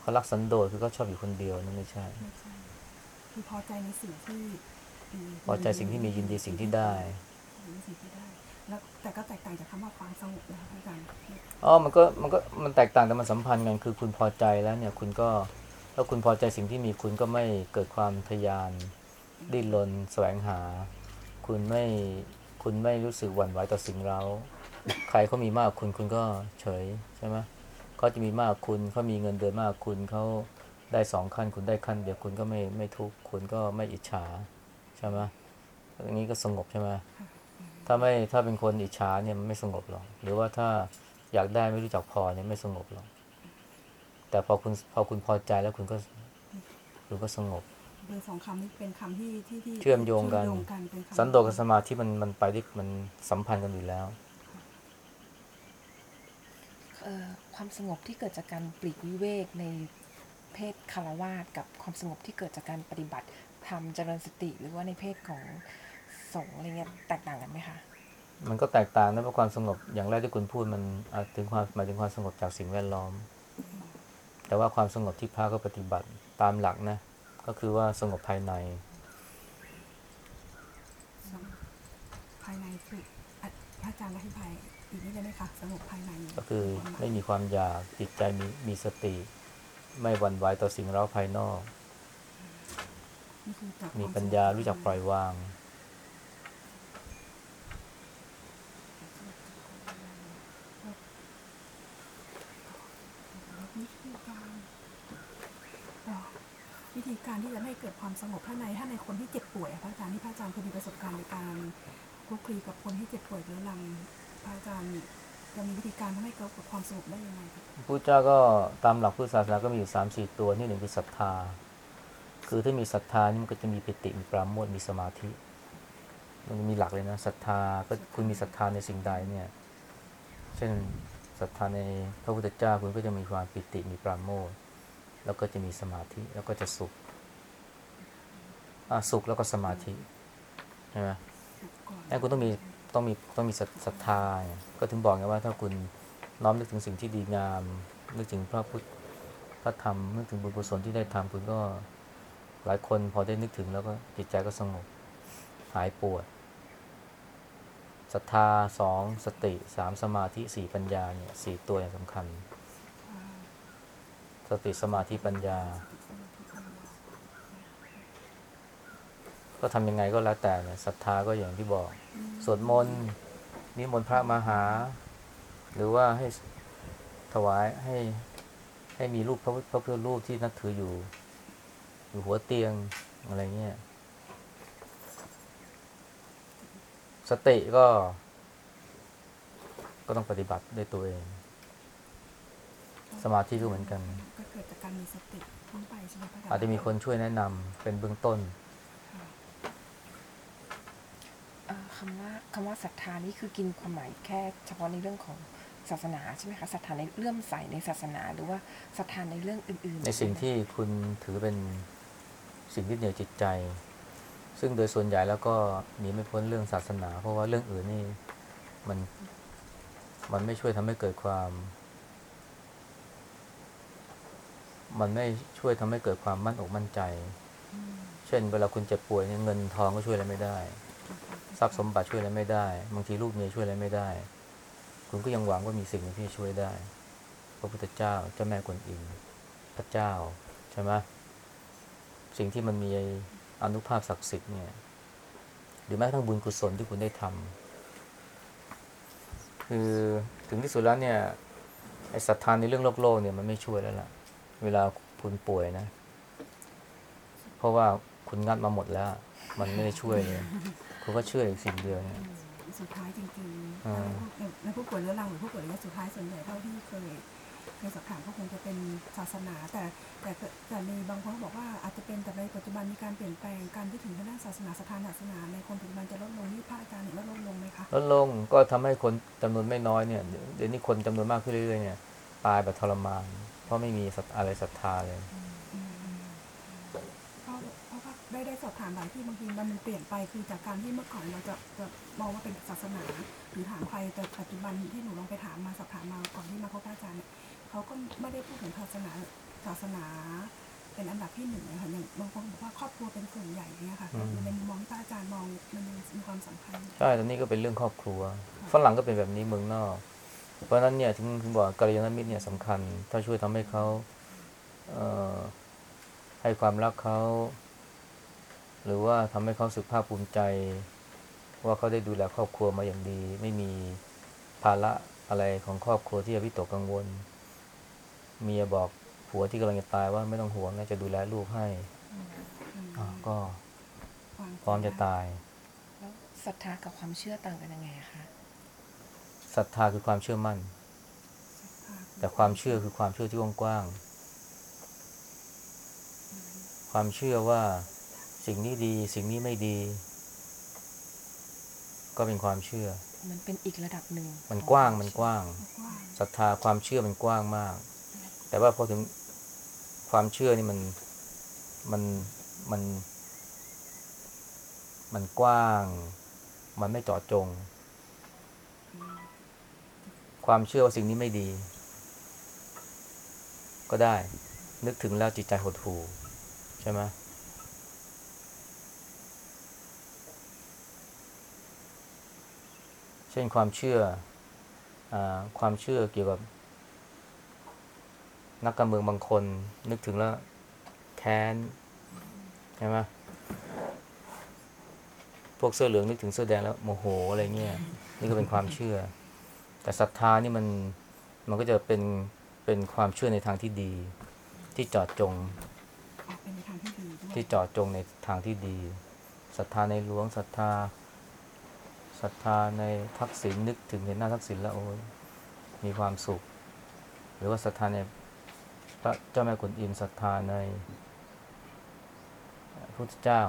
S1: เขารักสันโดษคือเขาชอบอยู่คนเดียวนั่นไม่ใช่
S2: ไม่ใช่คือพอใจในสิ่งที่มี
S1: พอใจสิ่งที่มียินดีสิ่งที่ได้
S2: ยินดีสิ่งที่ได้ แล้วแต่ก็แตกต่างจากคำว่าความสงบนะคะพระอาจารย์
S1: อ๋อมันก็มันก็มันแตกต่างแต่มันสัมพันธ์กันคือคุณพอใจแล้วเนี่ยคุณก็ถ้าคุณพอใจสิ่งที่มีคุณก็ไม่เกิดความทะยานดิ้นรนแสวงหา คุณไม่คุณไม่รู้สึกหวั่นไหวต่อสิ่งเราใครเขามีมากกว่าคุณคุณก็เฉยใช่ไหม เขาจะมีมากกว่าคุณเขามีเงินเดือนมากกว่าคุณเขาได้สองขั้นคุณได้ขั้นเดียวคุณก็ไม่ไม่ทุกข์คุณก็ไม่อิจฉาใช่ไหมอย่างนี้ก็สงบใช่ไหมถ้าไม่ถ้าเป็นคนอิจฉาเนี่ยมันไม่สงบหรอกหรือว่าถ้าอยากได้ไม่รู้จักพอเนี่ยไม่สงบหรอกแต่พอคุณพอคุณพอใจแล้วคุณก็คุณก็สงบ
S2: โดยสองคำนี้เป็นคำที่ที่ที่
S1: เชื่อมโยงกัน
S2: เชื่อมโยงกันเป็นคำ
S1: สันโดษกับสมาธิมันมันไปด้วยมันสัมพันธ์กันอยู่แล้ว
S3: เอ่อ ความสงบที่เกิดจากการปลีกวิเวกในเพศคารวาสกับความสงบที่เกิดจากการปฏิบัติทำเจริญสติหรือว่าในเพศของสงฆ์อะไรเงี้ยแตกต่างกันไหมคะ
S1: มันก็แตกต่างนะเพราะความสงบอย่างแรกที่คุณพูดมันอาจถึงความหมายถึงความสงบจากสิ่งแวดล้อม แต่ว่าความสงบที่พระก็ปฏิบัติตามหลักนะ ก็คือว่าสงบภายใน
S2: ภายในคืออะ พระอาจารย์อธิบายอีกนิดได้ไหมคะสงบภายใน
S1: ก็คือไม่มีความอยากจิตใจมีมีสติ ไม่หวั่นไหวต่อสิ่งเร้าภายนอก
S2: นี่คือจาก
S1: มี
S2: คว
S1: ปัญญารู้จักปล่อยวาง
S2: วิธีการอ๋อวิธีการที่จะไม่ให้เกิดความสงบถ้าในถ้าในคนที่เจ็บป่วยอะพระอาจารย์ที่พระอาจารย์เคยมีประสบการณ์ในการ คลุกคลีกับคนที่เจ็บป่วยเรื้อรังพระอาจารย์จะมีวิธีการทำให้เกิดความสงบได้ยังไงครับ
S1: พุทธเจ้าก็ตามหลักพุทธศาสนาก็มีอยู่สามสี่ตัวที่หนึ่งคือศรัทธา คือถ้ามีศรัทธานี่มันก็จะมีปิติมีปราโมทมีสมาธิ มันมีหลักเลยนะศรัทธาก็คุณมีศรัทธาในสิ่งใดเนี่ย เช่นศรัทธาในพระพุทธเจ้าคุณก็จะมีความปิติมีปราโมทแล้วก็จะมีสมาธิแล้วก็จะสุขสุขแล้วก็สมาธิใช่ไหม
S2: ก่อน
S1: นั่นคุณต้องมีต้องมีต้องมีศรัทศรัทธาไงก็ถึงบอกไงว่าถ้าคุณน้อมนึกถึงสิ่งที่ดีงาม นึกถึงพระพุทธพระธรรมนึกถึงบุญกุศลที่ได้ทำคุณก็หลายคนพอได้นึกถึงแล้วก็จิตใจก็สงบหายปวดศรัทธาสองสติสามสมาธิสี่ปัญญาเนี่ยสี่ตัวอย่างสำคัญ สติสมาธิปัญญา ก็ทำยังไงก็แล้วแต่เนี่ยศรัทธาก็อย่างที่บอกสวดมนต์นิมนต์พระมาหา หรือว่าให้ถวายให้ให้มีรูปพระพุทธพระพุทธรูปที่นับถืออยู่ อยู่หัวเตียงอะไรเงี้ยสติก็ ก็ต้องปฏิบัติด้วยตัวเอง สมาธิก็เหมือนกัน
S2: ก็เกิดจากการมีสติขึ้นไปใช่ไหมพระอาจารย์
S1: อาจจะมีคนช่วยแนะนำเป็นเบื้องต้น
S3: เอ่อ คำว่าคำว่าศรัทธานี่คือกินความหมายแค่เฉพาะในเรื่องของศาสนาใช่ไหมคะศรัทธาในเลื่อมใสในศาสนาหรือว่าศรัทธาในเรื่องอื่นๆ
S1: ในสิ่งที่คุณถือเป็นสิ่งที่เหนือจิตใจ ซึ่งโดยส่วนใหญ่แล้วก็หนีไม่พ้นเรื่องศาสนา เพราะว่าเรื่องอื่นนี่มันมันไม่ช่วยทำให้เกิดความ มันไม่ช่วยทำให้เกิดความมั่นอกมั่นใจ เช่น เวลาคุณเจ็บป่วยเนี่ยเงินทองก็ช่วยอะไรไม่ได้ ทรัพย์สมบัติช่วยอะไรไม่ได้ บางทีลูกเมียช่วยอะไรไม่ได้ คุณก็ยังหวังว่ามีสิ่งที่ช่วยได้ พระพุทธเจ้าเจ้าแม่กวนอิมพระเจ้าใช่ไหมสิ่งที่มันมีอนุภาพศักดิ์สิทธิ์เนี่ยหรือแม้กระทั่งบุญกุศลที่คุณได้ทำคือถึงที่สุดแล้วเนี่ยไอ้ศรัทธาในเรื่องโลกโลกเนี่ยมันไม่ช่วยแล้วล่ะ เวลาคุณป่วยนะ เพราะว่าคุณงัดมาหมดแล้ว มันไม่ได้ช่วยเลย คุณก็เชื่ออีกสิ่งเดียวเนี่ย
S2: สุดท้ายจริงๆ
S1: อ่า
S2: ในผู้ป่วยเรื้อรังหรือผู้ป่วยระยะสุดท้ายส่วนใหญ่เท่าที่เคยเคยสอบถามก็คงจะเป็นศาสนา แต่แต่แต่มีบางคนก็บอกว่าอาจจะเป็นแต่ในปัจจุบันมีการเปลี่ยนแปลงการที่ถึงทางด้านศาสนาสถานศาสนาในคนปัจจุบันจะลดลงนี่พระอาจารย์เห็นว่าลดลงไหมคะ
S1: ลดลงก็ทำให้คนจำนวนไม่น้อยเนี่ยเดี๋ยวเดี๋ยวนี้คนจำนวนมากขึ้นเรื่อยๆเนี่ยตายแบบทรมาน เพราะไม่มีศรัทอะไรศรัทธาเลย
S2: ได้ได้สอบถามหลายที่บางทีมันมันเปลี่ยนไปคือจากการที่เมื่อก่อนเราจะจะมองว่าเป็นศาสนาหรือถามใครแต่ปัจจุบันที่หนูลองไปถามมาสอบถามมาก่อนที่มาพบพระอาจารย์เนี่ยเขาก็ไม่ได้พูดถึงศาสนาศาสนาเป็นอันดับที่หนึ่งเลยค่ะอย่างบางคนบอกว่าครอบครัวเป็นส่วนใหญ่เนี่ยค่ะ
S1: อืม
S2: ในมุมมองที่พระอาจารย์มองมันมีความสำคัญ
S1: ใช่ตอนนี้ก็เป็นเรื่องครอบครัวฝรั่งก็เป็นแบบนี้เมืองนอก เพราะฉะนั้นเนี่ยถึงถึงบอกกัลยาณมิตรเนี่ยสำคัญ ถ้าช่วยทำให้เขาเอ่อให้ความรักเขา หรือว่าทำให้เขาสึกภาคภูมิใจ ว่าเขาได้ดูแลครอบครัวมาอย่างดี ไม่มีภาระอะไรของครอบครัวที่จะวิตกกังวล เมียบอกผัวที่กำลังจะตายว่าไม่ต้องห่วงนะจะดูแลลูกให้อ่าก็พร้อมจะตาย
S3: แล้วศรัทธากับความเชื่อต่างกันยังไงอะคะ
S1: ศรัทธาคือความเชื่อมั่น แต่ความเชื่อคือความเชื่อที่กว้างๆความเชื่อว่า สิ่งนี้ดี สิ่งนี้ไม่ดี ก็เป็นความเชื่อ
S3: มันเป็นอีกระดับหนึ่ง
S1: มัน
S3: ของ
S1: กว้าง
S3: คว
S1: มัน
S3: เชื่อ
S1: กว้างศรัทธาความเชื่อมันกว้างมาก แต่ว่าพอถึงความเชื่อนี่มันมันมัน มันกว้าง มันไม่เจาะจง ความเชื่อว่าสิ่งนี้ไม่ดี ก็ได้ นึกถึงแล้วจิตใจหดหู่ใช่ไหม ช่นความเชื่ออาความเชื่อเกี่ยวกับนักการเมืองบางคนนึกถึงแล้วแค้นใช่ไหมพวกเสื้อเหลืองนึกถึงเสื้อแดงแล้วโมโหอะไรเงี้ยนี่ก็เป็นความเชื่อ แต่ศรัทธานี่มันมันก็จะเป็นเป็นความเชื่อในทางที่ดี ที่เจอดจง
S2: ออกเป็นในทางที่ดีด้วย
S1: ที่เจาะจงในทางที่ดีศรัทธาในหลวงศรัทธา ศรัทธาในทักษิณนึกถึงเห็นหน้าทักษิณแล้วโอ้ยมีความสุข หรือว่าศรัทธาในพระเจ้าแม่กวนอิมศรัทธาในพระพุทธเจ้า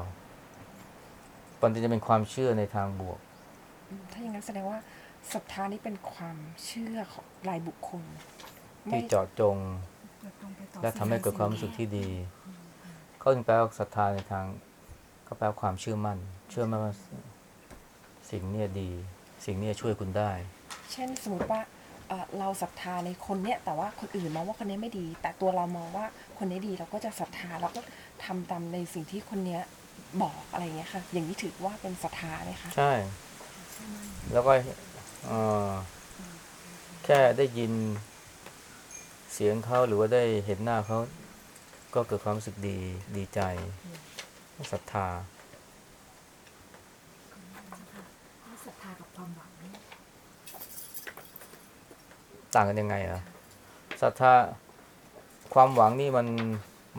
S1: มันจะเป็นความเชื่อในทางบวก
S3: อืมถ้าอย่างนั้นแสดงว่าศรัทธานี่เป็นความเชื่อของรายบุคคลไม่
S1: ที่เจาะจง
S2: จะต้องไปต่อ
S1: และทำให้เกิดความรู้สึกที่ดีเขาจึงแปลว่าศรัทธาในทาง ก็แปลว่าความเชื่อมั่น เชื่อมั่นว่า สิ่งเนี้ดี สิ่งเนี้ช่วยคุณได้
S3: เช่นสมมติว่าเอ่อเราศรัทธาในคนเนี้ยแต่ว่าคนอื่นมองว่าคนนี้ไม่ดี แต่ตัวเรามองว่าคนนี้ดีเราก็จะศรัทธาแล้วก็ทำตามในสิ่งที่คนเนี้ยบอกอะไรเงี้ยค่ะ อย่างนี้ถือว่าเป็นศรัทธาไหมคะ
S1: ใช่ แล้วก็เอ่อแค่ได้ยินเสียงเขาหรือว่าได้เห็นหน้าเขาก็เกิดความรู้สึกดีดีใจศรัทธา
S4: ศรัทธากับความหวัง
S1: ต่างกันยังไงอะศรัทธาความหวังนี่มัน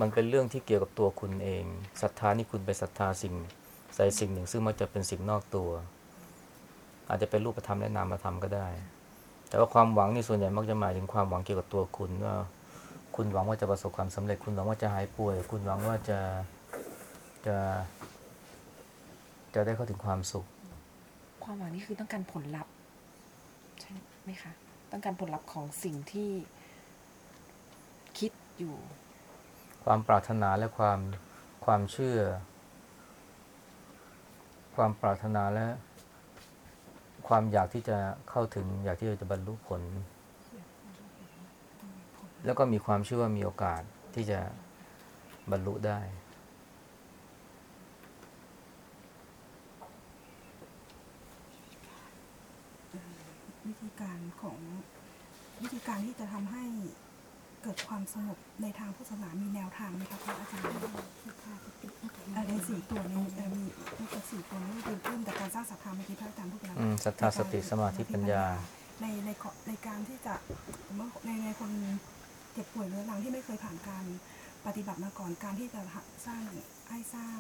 S1: มันเป็นเรื่องที่เกี่ยวกับตัวคุณเองศรัทธานี่คุณไปศรัทธาสิ่งใส่สิ่งหนึ่ง ซึ่งมันจะเป็นสิ่งนอกตัว อาจจะเป็นรูปธรรมและนามธรรมก็ได้ แต่ว่าความหวังนี่ส่วนใหญ่มักจะหมายถึงความหวังเกี่ยวกับตัวคุณว่าคุณหวังว่าจะประสบความสำเร็จ คุณหวังว่าจะหายป่วย คุณหวังว่าจะจะ จะได้เข้าถึงความสุข
S3: ความหวังนี่คือต้องการผลลัพธ์ใช่ไหมคะ ต้องการผลลัพธ์ของสิ่งที่คิดอยู่
S1: ความปรารถนาและความความเชื่อ ความปรารถนาและ ความอยากที่จะเข้าถึง อยากที่จะบรรลุผล แล้วก็มีความเชื่อว่ามีโอกาสที่จะบรรลุได้
S2: วิธี การของวิธีการที่จะทำให้เกิดความสงบในทางพุทธศาสนามีแนวทางไหมคะพระอาจารย์เอ่อในสี่ตัวนี้เอ่อมีนอกจากสี่ตัวนี้เป็นเรื่องแต่การสร้างศรัทธาเมื่อกี้พระอาจารย์พูดไปแล้ว
S1: อืมศรัทธาสติสมาธิปัญญา
S2: ในในขอในการที่จะสมมติในในคนเจ็บป่วยเรื้อรังที่ไม่เคยผ่านการปฏิบัติมาก่อนการที่จะสร้างให้สร้าง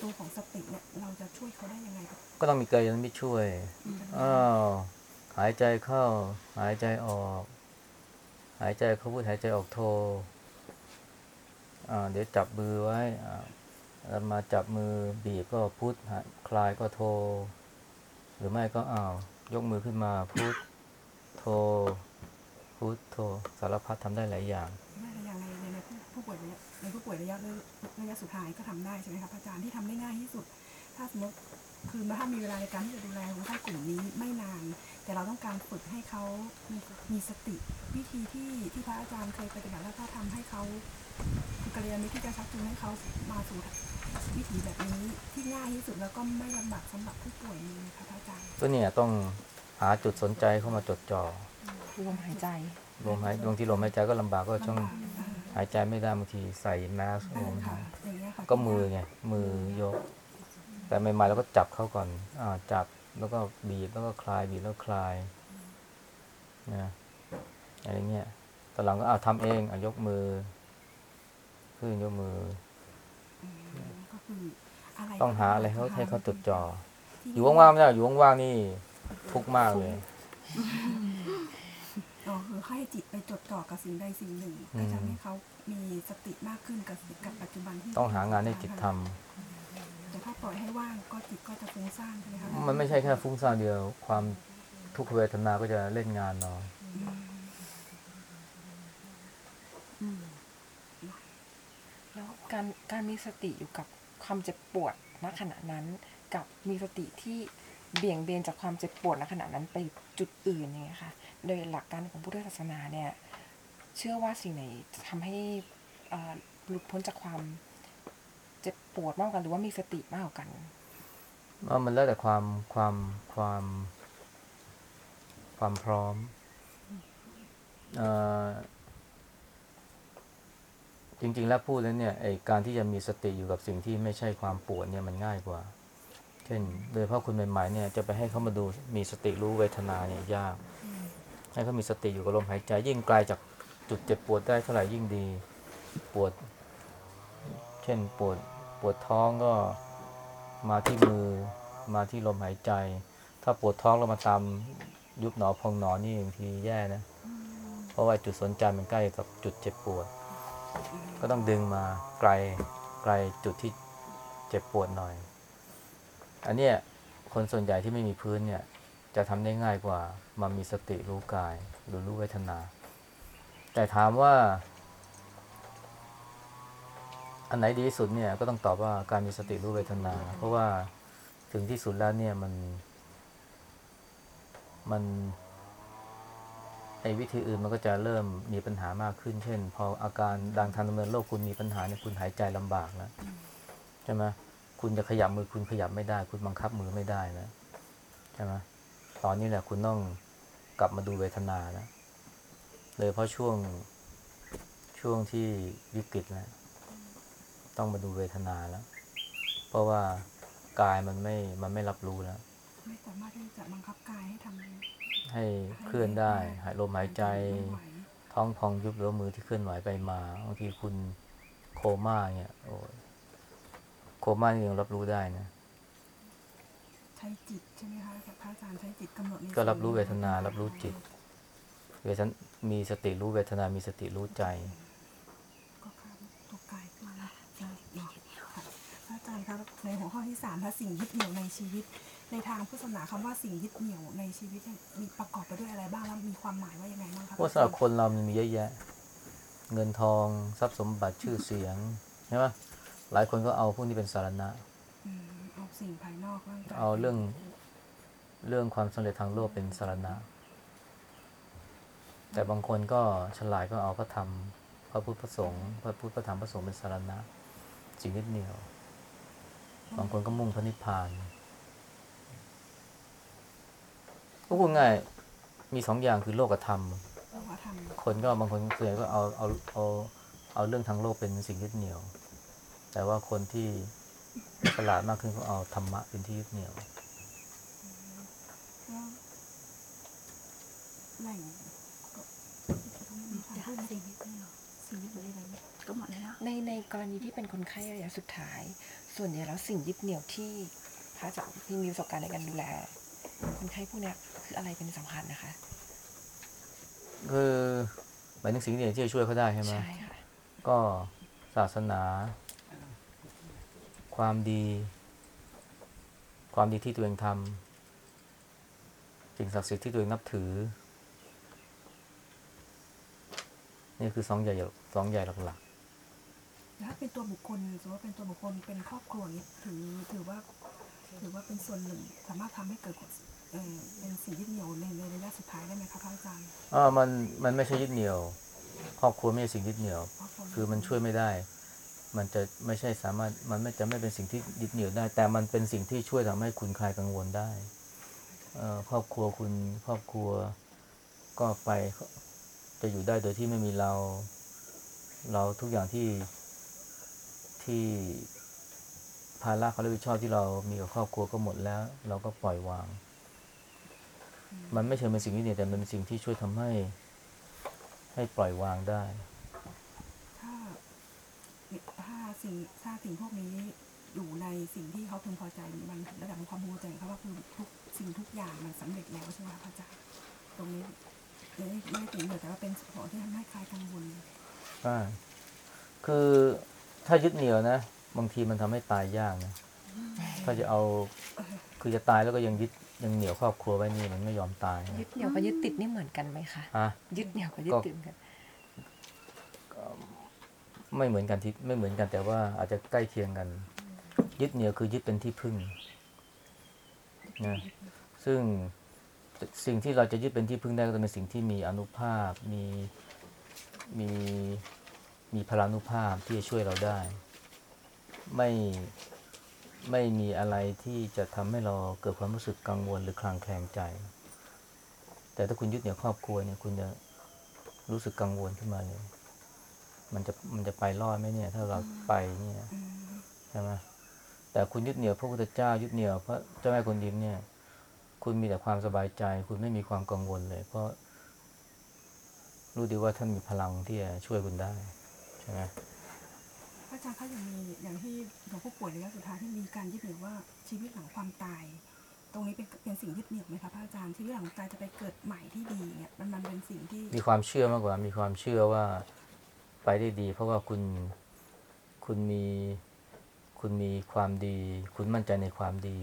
S2: ตัวของสติเนี่ยเราจะช่วยเขาได้ยังไงครับ
S1: ก็ต้องมีกายมิตรช่วยอ้าว หายใจเข้า หายใจออก หายใจเข้าพูดหายใจออกโทเดี๋ยวจับมือไว้แล้วมาจับมือบีบก็พุทคลายก็โท หรือไม่ก็อ้าวยกมือขึ้นมาพุทโทพุทโทสารพัดทำได้หลายอย่าง
S2: ไม่ระยะในในในผู้ป่วยในผู้ป่วยระยะระยะสุดท้ายก็ทำได้ใช่ไหมครับอาจารย์ที่ทำได้ง่ายที่สุด ถ้าสมมติ คือถ้ามีเวลาในการที่จะดูแลคนไข้กลุ่มนี้ไม่นาน แต่เราต้องการฝึกให้เขามีมีสติ วิธีที่ที่พระอาจารย์เคยปฏิบัติแล้วก็ทำให้เขาคือกระยาณมิตรที่จะชักจูงให้เขามาสู่วิถีแบบนี้ที่ง่ายที่สุดแล้วก็ไม่ลำบากสำหรับผู้ป่วยมีไหมคะพระอาจารย์
S1: ก็เนี่ยต้องหาจุดสนใจเข้ามาจดจ่อ
S3: รวมหายใจ
S1: ลมหายบางทีลมหายใจก็ลำบากก็ต้อง
S2: ลำบากอ่า
S1: หายใจไม่ได้บางทีใส่แมส
S2: อ่าค่ะอย่างเงี้ยค่ะ
S1: ก็มือไงมือยก แต่ใหม่ๆเราก็จับเข้าก่อนอ่าจับแล้วก็บีบแล้วก็คลายบีบแล้วคลายนะอะไรเงี้ยตอนหลังก็เอาทำเองอะยกมือ ขึ้นยกมือ
S2: ก็คืออะไร
S1: ต้องหาอะไรเขาให้เขาจดจ่อ
S2: ที่
S1: อยู่ว่างๆไม่ได้อยู่ว่างๆนี่ทุกข์มากเลย
S2: อ๋อคือให้จิตไปจดจ่อกับสิ่งใดสิ่งหนึ่ง
S1: อืม
S2: ก็จะให้เขามีสติมากขึ้นกับกับปัจจุบันที่
S1: ต้องหางานให้จิตทำ
S2: แต่ถ้า ปล่อยให้ว่างก็จิตก็จะฟุ้งซ่านใช่ไหมคะ
S1: มันไม่ใช่แค่ฟุ้งซ่านเดียว ความทุกขเวทนาก็จะเล่นงานเรา
S3: แล้วการการมีสติอยู่กับความเจ็บปวดณขณะนั้น กับมีสติที่เบี่ยงเบนจากความเจ็บปวดณขณะนั้นไปจุดอื่นอย่างเงี้ยค่ะ โดยหลักการของพุทธศาสนาเนี่ย เชื่อว่าสิ่งไหนจะทำให้เอ่อหลุดพ้นจากความ เจ็บปวดมากกันหรือว่ามีสติมากกัน
S1: ว่ามันแล้วแต่ความความความ ความพร้อมอ่อจริง ๆ แล้วพูดแล้วเนี่ยไอการที่จะมีสติอยู่กับสิ่งที่ไม่ใช่ความปวดเนี่ยมันง่ายกว่า เช่น โดยเฉพาะคนใหม่ๆเนี่ยจะไปให้เขามาดูมีสติรู้เวทนาเนี่ยยาก ให้เขามีสติอยู่กับลมหายใจยิ่งไกลจากจุดเจ็บปวดได้เท่าไหร่ยิ่งดี ปวด เช่นปวดปวดท้องก็มาที่มือมาที่ลมหายใจ ถ้าปวดท้องเรามาตามยุบหนอพองหนอนี่บางทีแย่นะ เพราะว่าจุดสนใจมันใกล้กับจุดเจ็บปวด ก็ต้องดึงมาไกลไกลจุดที่เจ็บปวดหน่อย อันเนี้ยคนส่วนใหญ่ที่ไม่มีพื้นเนี่ย จะทำได้ง่ายกว่ามามีสติรู้กายหรือรู้เวทนา แต่ถามว่า อันไหนดีที่สุดเนี่ยก็ต้องตอบว่าการมีสติรู้เวทนา เพราะว่าถึงที่สุดแล้วเนี่ยมัน มันไอ้วิธีอื่นมันก็จะเริ่มมีปัญหามากขึ้น เช่น พออาการดังทางดำเนินโรคคุณมีปัญหาเนี่ยคุณหายใจลำบากแล้วใช่ไหมคุณจะขยับมือคุณขยับไม่ได้ คุณบังคับมือไม่ได้นะใช่ไหมตอนนี้แหละคุณต้องกลับมาดูเวทนาแล้วเลยเพราะช่วงช่วงที่วิกฤตแล้ว ต้องมาดูเวทนาแล้ว เพราะว่ากายมันไม่ มันไม่รับรู้แล้ว
S2: ไม่สามารถที่จะบังคับกายให้ทำ
S1: ให้เคลื่อนได้ หายลมหายใจ
S2: ไม่ไหว
S1: ท้องพองยุบหรือว่ามือที่เคลื่อนไหวไปมา บางทีคุณโคม่าเนี่ยโอ้ยโคม่านี่ยังรับรู้ได้นะ
S2: ใช้จิตใช่ไหมคะกับพระอาจารย์ใช้จิตกำหนดใน
S1: ก็รับรู้เวทนา รับรู้จิต เวทนมีสติรู้เวทนา มีสติรู้ใจ
S2: ก็ข้ามตัวกายมาค่ะพระอาจารย์ครับในหัวข้อที่สามถ้าสิ่งยึดเหนี่ยวในชีวิต ในทางพุทธศาสนาคำว่าสิ่งยึดเหนี่ยวในชีวิตเนี่ยมีประกอบไปด้วยอะไรบ้างแล้วมีความหมายว่ายังไงบ้างครับ
S1: เพราะสำหรับคนเรามันมีเยอะแยะ เงินทองทรัพย์สมบัติชื่อเสียงใช่ไหมหลายคนก็เอาพวกนี้เป็นสารณะ
S2: อืมเอาสิ่งภายนอกร่างกาย
S1: เอาเรื่องเรื่องความสำเร็จทางโลกเป็นสารณะ แต่บางคนก็ฉลาดก็เอาก็ทำพระพุทธพระสงฆ์พระพุทธพระธรรมพระสงฆ์เป็นสารณะสิ่งนิดเหนียว บางคนก็มุ่งพระนิพพานก็พูดง่าย มีสองอย่างคือโลกธรรม
S2: เราก็ทำ
S1: คนก็บางคนส่วนใหญ่ก็เอาเอาเอาเอาเรื่องทางโลกเป็นสิ่งยึดเหนี่ยว แต่ว่าคนที่ฉลาดมากขึ้นก็เอาธรรมะเป็นที่ยึดเหนี่ยว
S2: แล้วแหล่งก็มีทาง
S4: จะ
S2: พูด
S4: สิ่งที่ไม่หรอก
S2: สิ่งยึดเหนี่ยวอะไรไหม
S4: ก็หมดแล้ว
S3: ในในกรณีที่เป็นคนไข้ระยะสุดท้าย ส่วนใหญ่แล้วสิ่งยึดเหนี่ยวที่พระอาจารย์ที่มีประสบการณ์ในการดูแลคนไข้พวกเนี้ยคืออะไรเป็นสำคัญนะคะ
S1: คือหมายถึงสิ่งที่จะช่วยเขาได้ใช่ไหม
S3: ใช่ค่ะ
S1: ก็ศาสนา ความดี ความดีที่ตัวเองทำสิ่งศักดิ์สิทธิ์ที่ตัวเองนับถือ นี่คือสองใหญ่สองใหญ่หลัก
S2: แล้ว ถ้าเป็นตัวบุคคลสมมติว่าเป็นตัวบุคคลเป็นครอบครัวนี้ถือถือว่าถือว่าเป็นส่วนหนึ่ง สามารถทำให้เกิดเออเป็นสิ่งยึดเหนี่ยวในในระยะสุดท้ายได้ไหมคะพระอาจารย์
S1: ๆอ่ามันมันไม่ใช่ยึดเหนี่ยว ครอบครัวไม่ใช่สิ่งยึดเหนี่ยว
S2: เพราะคน
S1: คือมันช่วยไม่ได้ มันจะไม่ใช่สามารถมันไม่จะไม่เป็นสิ่งที่ยึดเหนี่ยวได้ แต่มันเป็นสิ่งที่ช่วยทำให้คุณคลายกังวลได้เอ่อครอบครัวคุณครอบครัวก็ไปจะอยู่ได้โดยที่ไม่มีเรา เราทุกอย่างที่ ที่ภาระความรับผิดชอบที่เรามีกับครอบครัวก็หมดแล้ว เราก็ปล่อยวาง มันไม่เชิงเป็นสิ่งที่เนี่ยแต่มันเป็นสิ่งที่ช่วยทำให้ ให้ปล่อยวางได้
S2: ถ้าถ้าสิ่งถ้าสิ่งพวกนี้อยู่ในสิ่งที่เขาพึงพอใจมันระดับของความพอใจเขาว่าคือทุกสิ่งทุกอย่างมันสำเร็จแล้วใช่ไหมพระอาจารย์ตรงนี้ไม่ไม่ถึงเหนือแต่ว่าเป็นส่วนที่ทำให้คลายกังวล
S1: ใช่คือ ถ้ายึดเหนี่ยวนะ บางทีมันทำให้ตายยากนะถ้าจะเอาคือจะตายแล้วก็ยังยึดยังเหนี่ยวครอบครัวไว้นี่มันไม่ยอมตายนะ
S3: ยึดเหนี่ยวกับยึดติดนี่เหมือนกันไหมคะ
S1: ฮะ
S3: ยึดเหนี่ยวกับยึดติดเหมือนกัน
S1: ไม่เหมือนกันที่ไม่เหมือนกันแต่ว่าอาจจะใกล้เคียงกัน ยึดเหนี่ยวคือยึดเป็นที่พึ่งนะซึ่งสิ่งที่เราจะยึดเป็นที่พึ่งได้ก็ต้องเป็นสิ่งที่มีอนุภาพมีมี มีพลานุภาพที่จะช่วยเราได้ ไม่ไม่มีอะไรที่จะทำให้เราเกิดความรู้สึกกังวลหรือคลางแคลงใจ แต่ถ้าคุณยึดเหนี่ยวครอบครัวเนี่ยคุณจะรู้สึกกังวลขึ้นมาเลย มันจะมันจะไปรอดไหมเนี่ย ถ้าเราไปเนี่ยใช่ไหมแต่คุณยึดเหนี่ยวพระพุทธเจ้ายึดเหนี่ยวพระเจ้าแม่คนดิมเนี่ย คุณมีแต่ความสบายใจ คุณไม่มีความกังวลเลย เพราะรู้ดีว่าท่านมีพลังที่จะช่วยคุณได้ ใช่ไหม
S2: พระอาจารย์คะอย่างมีอย่างที่หลวงผู้ป่วยระยะสุดท้ายที่มีการยึดเหนี่ยวว่าชีวิตหลังความตาย ตรงนี้เป็นเป็นสิ่งยึดเหนี่ยวไหมคะพระอาจารย์ชีวิตหลังความตายจะไปเกิดใหม่ที่ดีเนี่ยมันมันเป็นสิ่งที่
S1: มีความเชื่อมากกว่า มีความเชื่อว่าไปได้ดี เพราะว่าคุณคุณมีคุณมีความดี คุณมั่นใจในความดี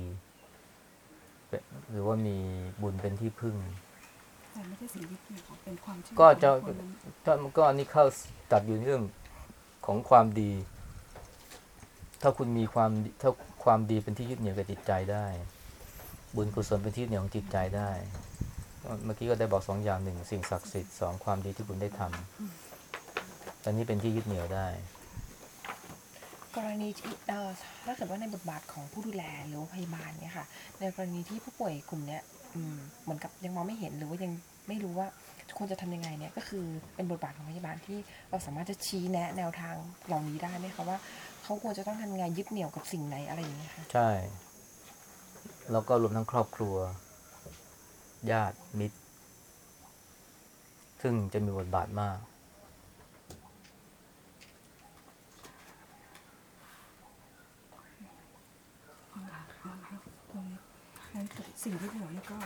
S1: เป็นหรือว่ามีบุญเป็นที่พึ่ง
S2: แต่ไม่ใช่สิ่งยึดเหนี่ยวเป็นความเชื่อ
S1: ก็จะ
S2: ของคนนั้น
S1: ก็มันก็อันนี้เข้าจัดอยู่ในเรื่อง ของความดี ถ้าคุณมีความถ้าความดีเป็นที่ยึดเหนี่ยวกับจิตใจได้ บุญกุศลเป็นที่ยึดเหนี่ยวของจิตใจได้ เมื่อกี้ก็ได้บอกสองอย่างหนึ่งสิ่งศักดิ์สิทธิ์สองความดีที่คุณได้ทำแต่นี้เป็นที่ยึดเหนี่ยวได้
S3: กรณีที่เอ่อถ้าเกิดว่าในบทบาทของผู้ดูแลหรือว่าพยาบาลเนี่ยค่ะ ในกรณีที่ผู้ป่วยกลุ่มเนี้ยอืมเหมือนกับยังมองไม่เห็นหรือว่ายังไม่รู้ว่า ควรจะทำยังไงเนี่ยก็คือเป็นบทบาทของพยาบาลที่เราสามารถจะชี้แนะแนวทางเหล่านี้ได้ไหมคะว่าเขาควรจะต้องทำยังไงยึดเหนี่ยวกับสิ่งไหนอะไรอย่างเงี้ยค่ะ
S1: ใช่ แล้วก็รวมทั้งครอบครัว ญาติมิตร ซึ่งจะมีบทบาทมาก
S2: นั้น สิ่งที่เหลือนี่ก็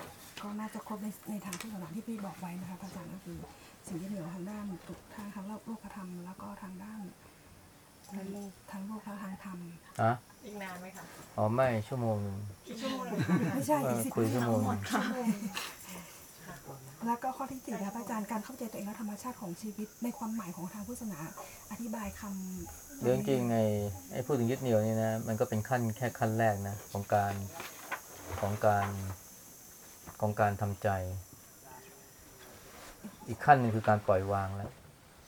S2: ก็น่าจะครบในในทางที่หลังที่พี่บอกไว้นะคะพระอาจารย์ก็คือ สิ่งที่เหลือทางด้านตุกทางทางโลกธรรมแล้วก็ทางด้านทางโลกทางโลกและทางธรรม
S1: อะ
S3: อีกนานไหมคะ
S1: อ๋อไม่ชั่วโมงหนึ่ง
S2: ไม่ใช่
S1: เอ
S2: อี
S1: อก
S2: สิบ
S1: คุยชั่วโมงหนึ่ง
S2: แล้วก็ข้อที่สี่นะคะพระอาจารย์การเข้าใจตัวเองและธรรมชาติของชีวิตในความหมายของทางพุทธศาสนา อธิบายคำ
S1: เรื่องจริงไงไอ้พูดถึงยึดเหนี่ยวนี่นะมันก็เป็นขั้นแค่ขั้นแรกนะของการ ของการของการทำใจ อีกขั้นหนึงคือการปล่อยวางแล้ว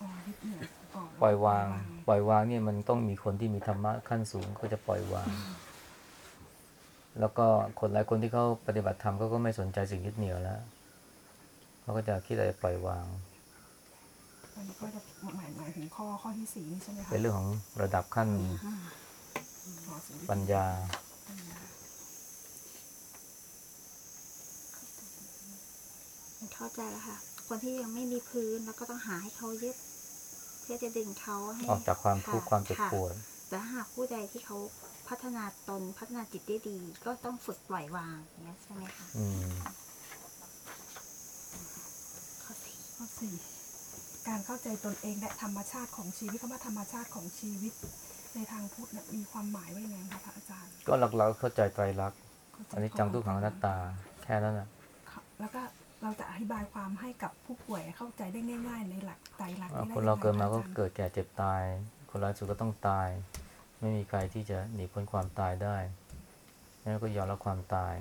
S2: อ๋อยึดเหนี่ยวก่อน
S1: ปล่อยวาง ปล่อยวางเนี่ยมันต้องมีคนที่มีธรรมะขั้นสูงก็จะปล่อยวาง แล้วก็คนหลายคนที่เขาปฏิบัติธรรมเขาก็ไม่สนใจสิ่งยึดเหนี่ยวแล้วเขาก็จะคิดอะไรปล่อยวาง
S2: อันนี้ก็จะหมายหมายถึงข้อข้อที่สี่นี่ใช่ไหมคะ
S1: เป็นเรื่องของระดับขั้น
S2: อ๋อสิ่งที่
S1: ปัญญา
S4: เข้าใจแล้วค่ะ คนที่ยังไม่มีพื้นแล้วก็ต้องหาให้เขายึดเพื่อจะดึงเขาให้
S1: ออกจากความทุกข์ความเจ็บปวด
S4: แต่ถ้าหากผู้ใดที่เขาพัฒนาตนพัฒนาจิตได้ดี ก็ต้องฝึกปล่อยวางอย่างนี้ยใช่ไหมคะ
S1: อืม
S4: ข้อสี่
S2: ข้อสี่การเข้าใจตนเองและธรรมชาติของชีวิตคำว่าธรรมชาติของชีวิต ในทางพุทธเนี่ยมีความหมายไว้ยังไงคะพระอาจารย์
S1: ก็หลักๆเข้าใจไตรลักษณ์
S2: เข้าใจ
S1: อันนี้จังทุกขังอนัตตา แค่นั้นนะ
S2: ค่ะแล้วก็ เราจะอธิบายความให้กับผู้ป่วยเข้าใจได้ง่าย ๆ ในหลักไตรลักษณ์
S1: อ่า
S2: ได้
S1: คนเรา
S2: ยังไง
S1: เกิดมาก็
S2: พระอจรย์
S1: เกิดแก่เจ็บตาย คนเราสุดก็ต้องตาย ไม่มีใครที่จะหนีพ้นความตายได้งั้นก็ยอมรับความตาย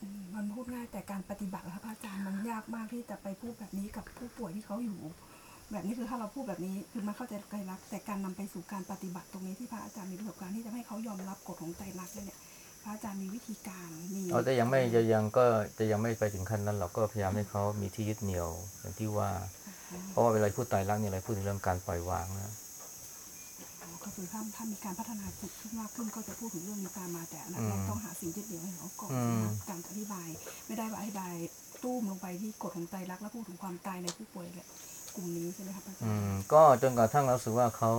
S2: อืมมันพูดง่ายแต่การปฏิบัตินะคะพระอาจารย์มันยากมากที่จะไปพูดแบบนี้กับผู้ป่วยที่เขาอยู่ แบบนี้คือถ้าเราพูดแบบนี้คือมันเข้าใจไตรลักษณ์แต่การนำไปสู่การปฏิบัติตรงนี้ที่พระอาจารย์มีประสบการณ์ที่จะให้เขายอมรับกฎของไตรลักษณ์เนี่ยพ ระอาจารย์มีวิธีการมี
S1: เอาแต่ยังไม่จะยังก็จะยังไม่ไปถึงขั้นนั้นหรอกก็พยายามให้เขามีที่ยึดเหนี่ยวอย่างที่ว่า เพราะว่าเวลาพูดไตรลักษณ์เนี่ยเราพูดถึงเรื่องการปล่อยวางนะ
S2: ก็คือถ้าถ้ามีการพัฒนาจิตขึ้นมากขึ้นก็จะพูดถึงเรื่องนี้ตามมาแต่อันดับ
S1: อืม
S2: แรกต้องหาสิ่งยึดเหนี่ยวให้เขาก่อน
S1: อืม
S2: นะคะการอธิบาย ไม่ได้ว่าอธิบายตุ้มลงไปที่กฎของไตรลักษณ์แล้วพูดถึงความตายในผู้ป่วยแหละกลุ่มนี้ใช่ไหมครับอาจาร
S1: อื
S2: ย์
S1: มก็จนกระทั่งเรารู้สึกว่าเขา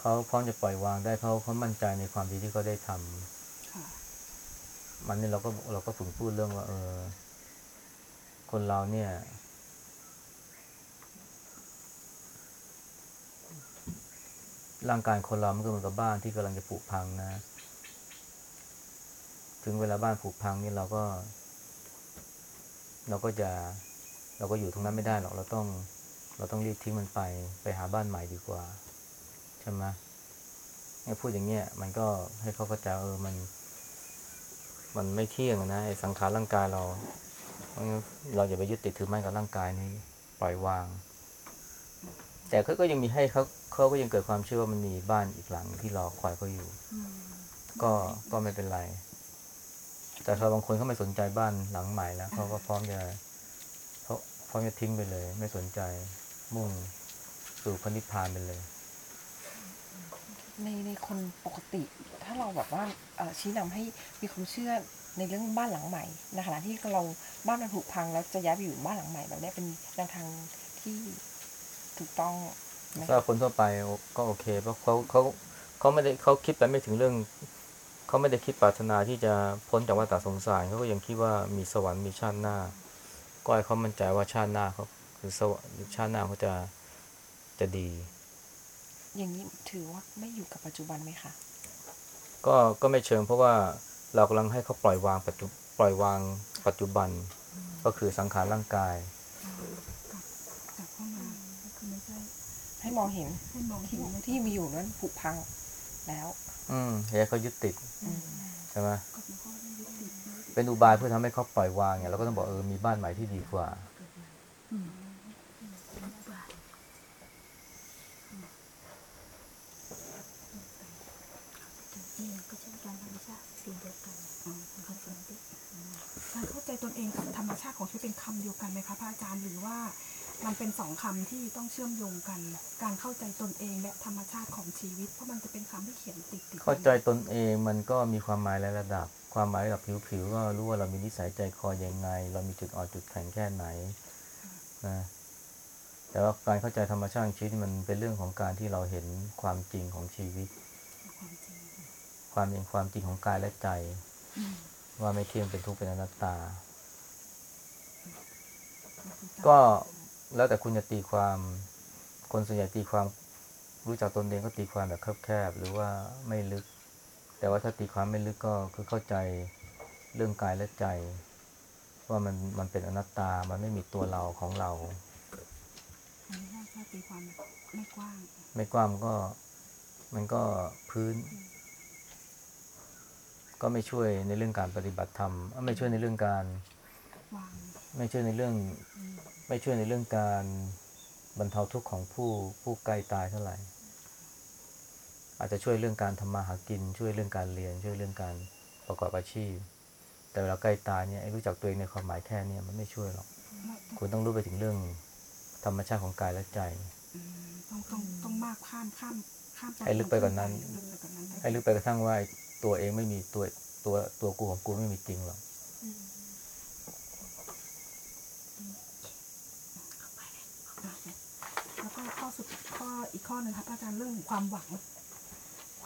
S1: เขาพร้อมจะปล่อยวางได้เขาเขามั่นใจในความดีที่เขาได้ทำ
S2: ค่ะ
S1: มันนี่เราก็เราก็ฝึกพูดเรื่องว่า เออ คนเราเนี่ย ร่างกายคนเรามันก็เหมือนกับบ้านที่กำลังจะผุพังนะ ถึงเวลาบ้านผุพังนี่เราก็ เราก็จะ เราก็อยู่ตรงนั้นไม่ได้หรอกเราต้อง เราต้องรีบทิ้งมันไป ไปหาบ้านใหม่ดีกว่า ใช่ไหมเนี่ยพูดอย่างเงี้ยมันก็ให้เขาเข้าใจว่าเออมัน มันไม่เที่ยงนะไอ้สังขารร่างกายเราเพราะงั้นเราอย่าไปยึดติดถือมั่นกับร่างกายนี้ ปล่อยวาง แต่เขาก็ยังมีให้เขาเขาก็ยังเกิดความเชื่อว่ามันมีบ้านอีกหลังที่รอคอยเขาอยู่ ก็ก็ไม่เป็นไร แต่ถ้าบางคนเขาไม่สนใจบ้านหลังใหม่แล้วเขาก็พร้อมจะเขาพร้อมจะทิ้งไปเลย ไม่สนใจมุ่งสู่พระนิพพานไปเลย
S3: ในในคนปกติ ถ้าเราแบบว่าชี้นำให้มีความเชื่อในเรื่องบ้านหลังใหม่ในขณะที่เราบ้านมันผุพังแล้วจะย้ายไปอยู่บ้านหลังใหม่แบบนี้เป็นแนวทางที่ถูกต้องไหม
S1: สำหรับคนทั่วไปก็โอเคเพราะเขาเขาเขาไม่ได้เขาคิดไปไม่ถึงเรื่องเขาไม่ได้คิดปรารถนาที่จะพ้นจากวัฏสงสารเขาก็ยังคิดว่ามีสวรรค์มีชาติหน้า ก็ให้เขามั่นใจว่าชาติหน้าเขาคือสวรรค์ชาติหน้าเขาจะจะดี
S3: อย่างนี้ถือว่าไม่อยู่กับปัจจุบันไหมคะ
S1: ก็ก็ไม่เชิงเพราะว่าเรากำลังให้เขาปล่อยวางปัจจุปล่อยวางปัจจุบันก็คือสังขารร่างกาย
S2: กลับเข้ามาก็คือไม่ใช่
S3: ให้มองเห็น
S2: ให้มอง
S3: ที่
S2: เห็นใน
S3: ที่มีอยู่นั้นผุพังแล้ว
S1: อืมอย่าให้เขายึดติด
S3: อืม
S1: ใช่ไหม
S2: กฎหมายข้อไม่ยึดติดไม่ยึดติด
S1: เป็นอุบายเพื่อทำให้เขาปล่อยวางเนี่ยเราก็ต้องบอกเออมีบ้านใหม่ที่ดีกว่า
S4: นี่ก็เช่นกันธรรมชาติสิ่งเดียวกัน concept
S2: การเข้าใจ ตนเองกับธรรมชาติของชีวิตเป็นคำเดียวกันไหมคะพระอาจารย์หรือว่ามันเป็นสองคำที่ต้องเชื่อมโยงกัน การเข้าใจตนเองและธรรมชาติของชีวิต เพราะมันจะเป็นคำที่เขียนติดติด
S1: เข้าใจตนเองมันก็มีความหมายหลายระดับ ความหมายระดับผิวๆก็รู้ว่าเรามีนิสัยใจคอยังไง เรามีจุดอ่อนจุดแข็งแค่ไหนนะแต่ว่าการเข้าใจธรรมชาติชีวิตมันเป็นเรื่องของการที่เราเห็นความจริงของชีวิต
S2: ความจริง
S1: ความจริงของกายและใจ ว่าไม่เที่ยงเป็นทุกข์เป็นอนัตตา ก็แล้วแต่คุณจะตีความคนส่วนใหญ่ตีความรู้จักตนเองก็ตีความแบบแคบๆหรือว่าไม่ลึก แต่ว่าถ้าตีความไม่ลึกก็คือเข้าใจเรื่องกายและใจ ว่ามันมันเป็นอนัตตา มันไม่มีตัวเราของเรา
S2: อันนี้ถ้าตีความแบบไม่กว้าง
S1: ไม่กว้างมันก็มันก็พื้น ก็ไม่ช่วยในเรื่องการปฏิบัติธรรมเอ้อไม่ช่วยในเรื่องการ
S2: วาง
S1: ไม่ช่วยในเรื่องไม่ช่วยในเรื่องการบรรเทาทุกข์ของผู้ผู้ใกล้ตายเท่าไหร่ อาจจะช่วยเรื่องการทำมาหากิน ช่วยเรื่องการเรียน ช่วยเรื่องการประกอบอาชีพ แต่เวลาใกล้ตายเนี่ยไอ้รู้จักตัวเองในความหมายแค่เนี้มันไม่ช่วยหรอก
S2: แล้ว
S1: คุณต้องรู้ไปถึงเรื่องธรรมชาติของกายและใจ
S2: อืมต้องต้องต้องมากข้ามข้ามข้าม
S1: ให้ลึกไปกว่านั้น
S2: ลึกไปกว่านั้น
S1: ให้ลึกไปกระทั่งว่าไอ้ตัวเองไม่มีตัวตัวตัวกูของกูไม่มีจริงหรอก
S2: แล้วก็ข้ อสุดข้ออีกข้อหนึ่งครับอาจารย์เรื่องความหวัง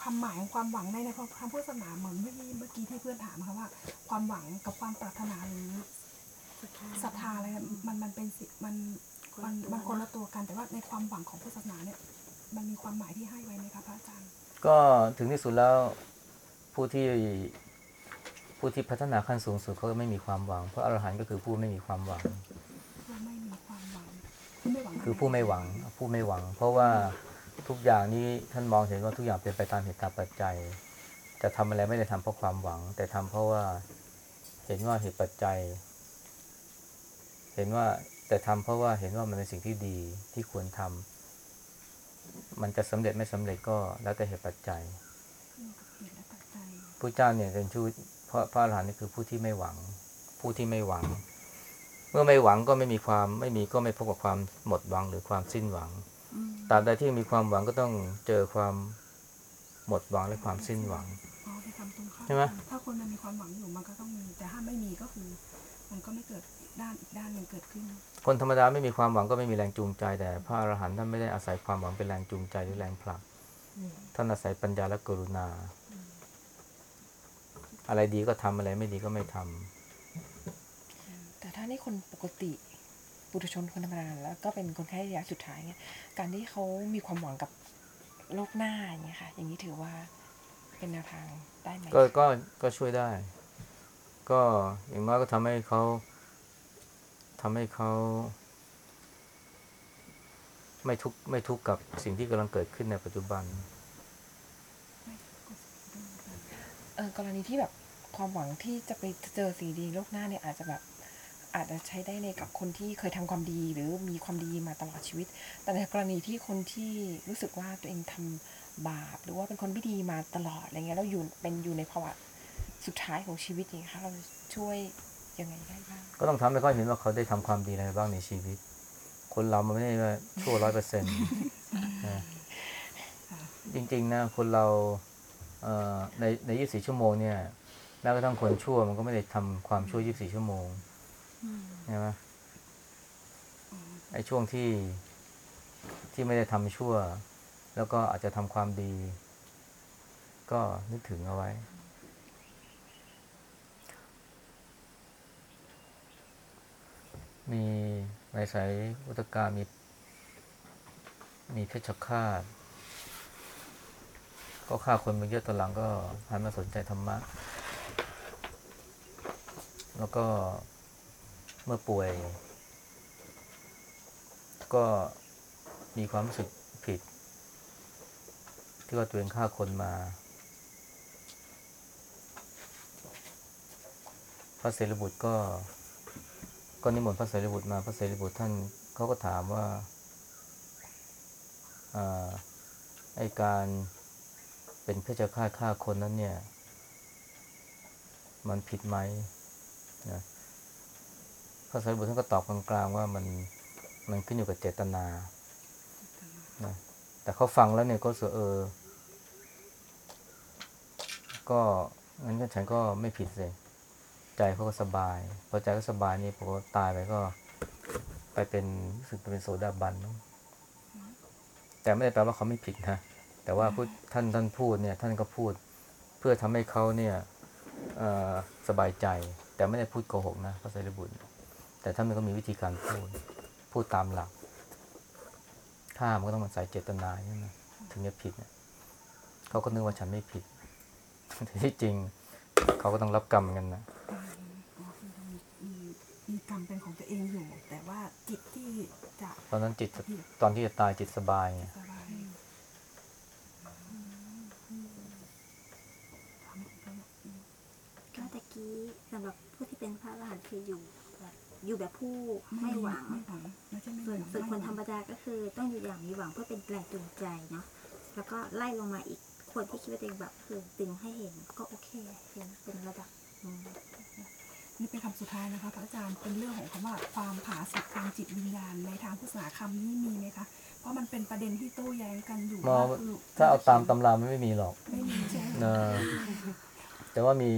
S2: ความหมายของความหวังในในพระพุทธศาสนาเหมือนเมื่อกี้เมื่อกี้ที่เพื่อนถามค่ะว่า ความหวังกับความปรารถนาหรือศรัทธาอะไรมันมันเป็นสิมันมันมันคนละตัวกันแต่ว่าในความหวังของพุทธศาสนาเนี่ย มันมีความหมายที่ให้ไว้ไหมคะพระอาจารย์
S1: ก็ถึงที่สุดแล้วผู้ที่ผู้ที่พัฒนาขั้นสูงสุดเขาก็ไม่มีความหวัง เพราะอรหันต์ก็คือผู้ไม่มีความหวัง
S2: คื
S1: อผู้ไม่หวังผู้ไม่หวัง เพราะว่าทุกอย่างนี้ท่านมองเห็นว่าทุกอย่างเป็นไปตามเหตุตามปัจจัย จะทำอะไรไม่ได้ทำเพราะความหวัง แต่ทำเพราะว่าเห็นว่าเหตุปัจจัย เห็นว่าแต่ทำเพราะว่าเห็นว่ามันเป็นสิ่งที่ดีที่ควรทำมันจะสำเร็จไม่สำเร็จก็แล้วแต่เหตุปัจจัย
S2: ขึ้นกับเหตุและปัจจัย
S1: พระเจ้าเนี่ยเป็นชูพระพระอรหันต์นี่คือผู้ที่ไม่หวัง ผู้ที่ไม่หวัง เมื่อไม่หวังก็ไม่มีความไม่มีก็ไม่พบกับความหมดหวังหรือความสิ้นหวัง
S2: อืม
S1: ตราบใดที่มีความหวังก็ต้องเจอความหมดหวังและความสิ้นหวัง
S2: อ๋อไปทำตรงข้าม
S1: ใช่ไหม
S2: ถ้าคนมันมีความหวังอยู่มันก็ต้องมีแต่ถ้าไม่มีก็คือ มันก็ไม่เกิดด้านอีกด้านหนึ่งเกิดขึ้น
S1: คนธรรมดาไม่มีความหวังก็ไม่มีแรงจูงใจแต่ พระอรหันต์ท่านไม่ได้อาศัยความหวังเป็นแรงจูงใจหรือแรงผลักท่านอาศัยปัญญาและกรุณา อะไรดีก็ทำอะไรไม่ดีก็ไม่ทำ
S3: แต่ ถ้าในคนปกติปุถุชนคนธรรมดาแล้วก็เป็นคนไข้ระยะสุดท้ายเนี่ยการที่เขามีความหวังกับโลกหน้าอย่างเงี้ยค่ะ อย่างนี้ถือว่าเป็นแนวทางได้ไหม
S1: ก็ก็ก็ช่วยได้ ก็อย่างน้อยก็ทำให้เขาทำให้เขา ไม่ทุกข์ไม่ทุกข์กับสิ่งที่กำลังเกิดขึ้นในปัจจุบัน
S3: เออกรณีที่แบบความหวังที่จะไปเจอสิ่งดีโลกหน้าเนี่ยอาจจะแบบ อาจจะใช้ได้ในกับคนที่เคยทำความดีหรือมีความดีมาตลอดชีวิต แต่ในกรณีที่คนที่รู้สึกว่าตัวเองทำบาป หรือว่าเป็นคนไม่ดีมาตลอดอะไรเงี้ยแล้วอยู่เป็นอยู่ในภาวะสุดท้ายของชีวิตอย่างค่ะเราช่วยยังไงได้บ้าง
S1: ก็ต้องทำให้เขาเห็นว่าเขาได้ทำความดีอะไรบ้างในชีวิต คนเรามันไม่ได้ว่าชั่วร้อยเปอร์เซ็นต์จริงๆนะคนเราเในในยี่สิบชั่วโมงเนี่ยแม้กระทั่งคนชั่วมันก็ไม่ได้ทำความชั่วยี่สิบชั่วโมง ใช่ไหมไอ้ช่วงที่ที่ไม่ได้ทำชั่ว แล้วก็อาจจะทำความดี ก็นึกถึงเอาไว้ มีในสายอุตกามีมีเพชฌฆาตก็ฆ่าคนมาเยอะตอนหลังก็หันมาสนใจธรรมะ แล้วก็ เมื่อป่วย ก็มีความรู้สึกผิด ที่ว่าตัวเองฆ่าคนมาพระเสรีบุตรก็ก็นิมนต์พระเสรีบุตรมาพระเสรีบุตรท่านเขาก็ถามว่าอไอการเป็นเพชฌฆาตฆ่าคนนั้นเนี่ย มันผิดไหมนะ พระเสรีบุตรท่านก็ตอบกลางๆว่ามันมันขึ้นอยู่กับเจตนานะแต่เขาฟังแล้วเนี่ยก็รู้สึกเออ ก็งั้นก็ฉันก็ไม่ผิดเลยใจเขาก็สบายพอใจก็สบายนี่พอตายไปก็ ไปเป็นรู้สึกเป็นโสดาบันแต่ไม่ได้แปลว่าเขาไม่ผิดนะแต่ว่าท่านท่านพูดเนี่ย ท่านก็พูดเพื่อทำให้เขาเนี่ยสบายใจ แต่ไม่ได้พูดโกหกนะพระไตรปิฎก แต่ท่านมันก็มีวิธีการพูด พูดตามหลักฆ่ามันก็ต้องมาใส่เจตนาใช่ไหมถึงจะผิดเนี่ยเขาก็นึกว่าฉันไม่ผิดแต่ที่จริง เขาก็ต้องรับกรรมกันนะ
S2: อ๋อคือมีมีมีกรรมเป็นของตัวเองอยู่ แต่ว่าจิตที่จะ
S1: ตอนนั้นจิต
S2: ผิด
S1: ตอนที่จะตายจิตสบายไง
S2: สบายทำทำ
S4: ก็ตะกี้สำหรับผู้ที่เป็นพระอรหันต์คืออยู่แบบ อยู่แบบผู้ไม่หวัง
S2: ไม่หวังไม่ใช่ไม่
S4: ส่วน
S2: หวัง
S4: ส่วนคน
S2: ไห
S4: ธร
S2: วัง
S4: รมดาก็คือต้องอยู่อย่างมีหวังเพื่อเป็นแรงจูงใจเนาะแล้วก็ไล่ลงมาอีกคนที่คิดว่าตัวเองแบบคือตึงให้เห็นก็โอเคเห็นเป็นระดับอืม
S2: นี่เป็นคำสุดท้ายนะคะพระอาจารย์เป็นเรื่องของคำว่าความผาสุกทางจิตวิญญาณในทางพุทธศาสนาคำนี้มีไหมคะ เพราะมันเป็นประเด็นที่โต้แย้งกันอยู่
S1: มอง
S2: ว่าคือ
S1: ถ้าเอาตามตำรามันไม่มีหรอก
S2: ไม่มีใช่ไหม
S1: เออแต่ว่ามี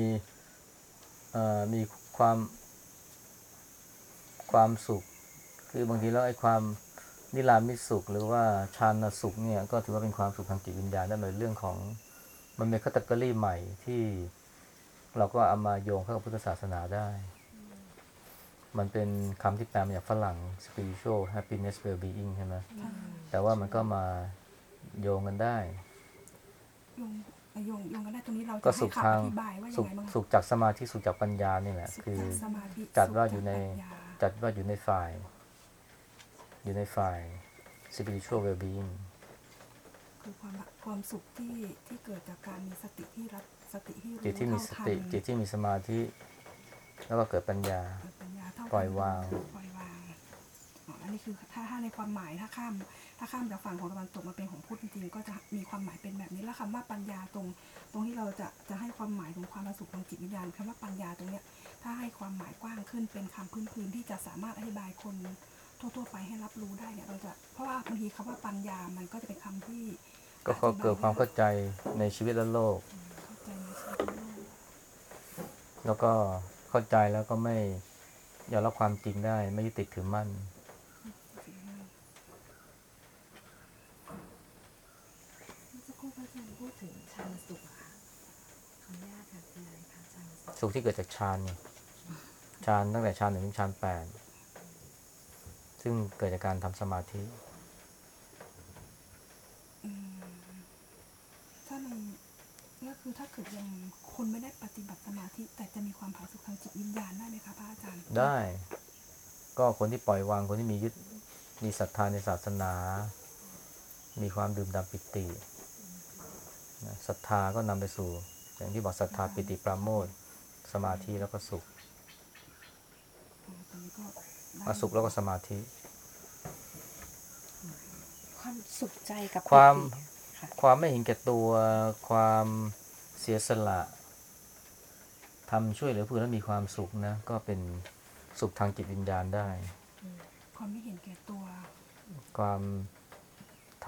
S1: เอ่อมีความ ความสุข คือบางทีแล้วไอ้ความนิรามิตสุข หรือว่าฌานสุขเนี่ยก็ถือว่าเป็นความสุขทางจิตวิญญาณได้เป็นเรื่องของมันเป็นคัตเกอรี่ใหม่ที่เราก็เอามาโยงเข้ากับพุทธศาสนาได้ มันเป็นคำที่แปลมาจากฝรั่ง spiritual happiness well-being ใช่ไหมแต่ว่ามันก็มาโยงกันได้
S2: โยงโยงโยงกันได้ตรงนี้เราจะ
S1: ก็
S2: ให้
S1: สุข
S2: คำ
S1: ทาง
S2: อธิบายว่ายั
S1: สุ
S2: ง
S1: ข
S2: ไงบ้างคะ
S1: สุขจากสมาธิสุขจากปัญญานี่แหละ
S2: สุข
S1: คือ
S2: จากสมาธิ
S1: จัดว่าอยู่ใน
S2: สุข จากปัญญา
S1: จัดว่าอยู่ในฝ่าย อยู่ในฝ่าย spiritual well-being
S2: คือความความสุขที่ที่เกิดจากการมีสติที่รับสติที่รู้
S1: จิตที่มีส
S2: เท่าทัน
S1: ติจิตที่มีสมาธิ แล้วก็เกิดปัญญา
S2: เกิดปัญญาเท่าทัน
S1: ปล่อยวาง
S2: ปล่อยวางอ๋ออันนี้คือถ้าถ้าในความหมายถ้าข้าม ถ้าข้ามจากฝั่งของตะวันตกมาเป็นของพุทธจริงๆก็จะมีความหมายเป็นแบบนี้แล้วคำว่าปัญญาตรง ตรงที่เราจะจะให้ความหมายของความประสุขทางจิตวิญญาณคำว่าปัญญาตรงเนี้ย ถ้าให้ความหมายกว้างขึ้นเป็นคำพื้นๆที่จะสามารถอธิบายคนทั่วๆไปให้รับรู้ได้เนี่ยเราจะเพราะว่าบางทีคำว่าปัญญามันก็จะเป็นคำที่
S1: ก็เขาเกิดความเข้าใจในชีวิตและโลก
S2: เข้าใจในชีวิตโลก
S1: แล้วก็เข้าใจแล้วก็ไม่ยอมรับความจริงได้ ไม่ยึดติดถือมั่น
S3: เมื่อสักครู่พระอาจารย์พูดถึงฌานสุขอะค่ะขออนุญาตค่ะคืออะไรคะฌานสุข
S1: สุขที่เกิดจากฌานเนี่ย ฌานตั้งแต่ฌานหนึ่งถึงฌานแปดซึ่งเกิดจากการทำสมาธิ
S2: อืมถ้าในก็คือถ้าเกิดยังคนไม่ได้ปฏิบัติสมาธิ แต่จะมีความผาสุกทางจิตวิญญาณได้ไหมคะพระอาจารย์
S1: ได้ ก็คนที่ปล่อยวางคนที่มียึดมีศรัทธาในศาสนา มีความดื่มด่ำปิตินะศรัทธาก็นำไปสู่ อย่างที่บอกศรัทธาปิติปราโมทย์สมาธิแล้วก็สุข
S2: อ๋อตรงนี้ ก็ได้
S1: มาสุขแล้วก็สมาธิ
S3: ความสุขใจกับ
S1: ความ
S3: ปิติค่ะ
S1: ความไม่เห็นแก่ตัวความเสียสละทำช่วยเหลือผู้อื่นแล้วมีความสุขนะ ก็เป็นสุขทางจิตวิญญาณได้
S2: ความไม่เห็นแก่ตัว
S1: ความท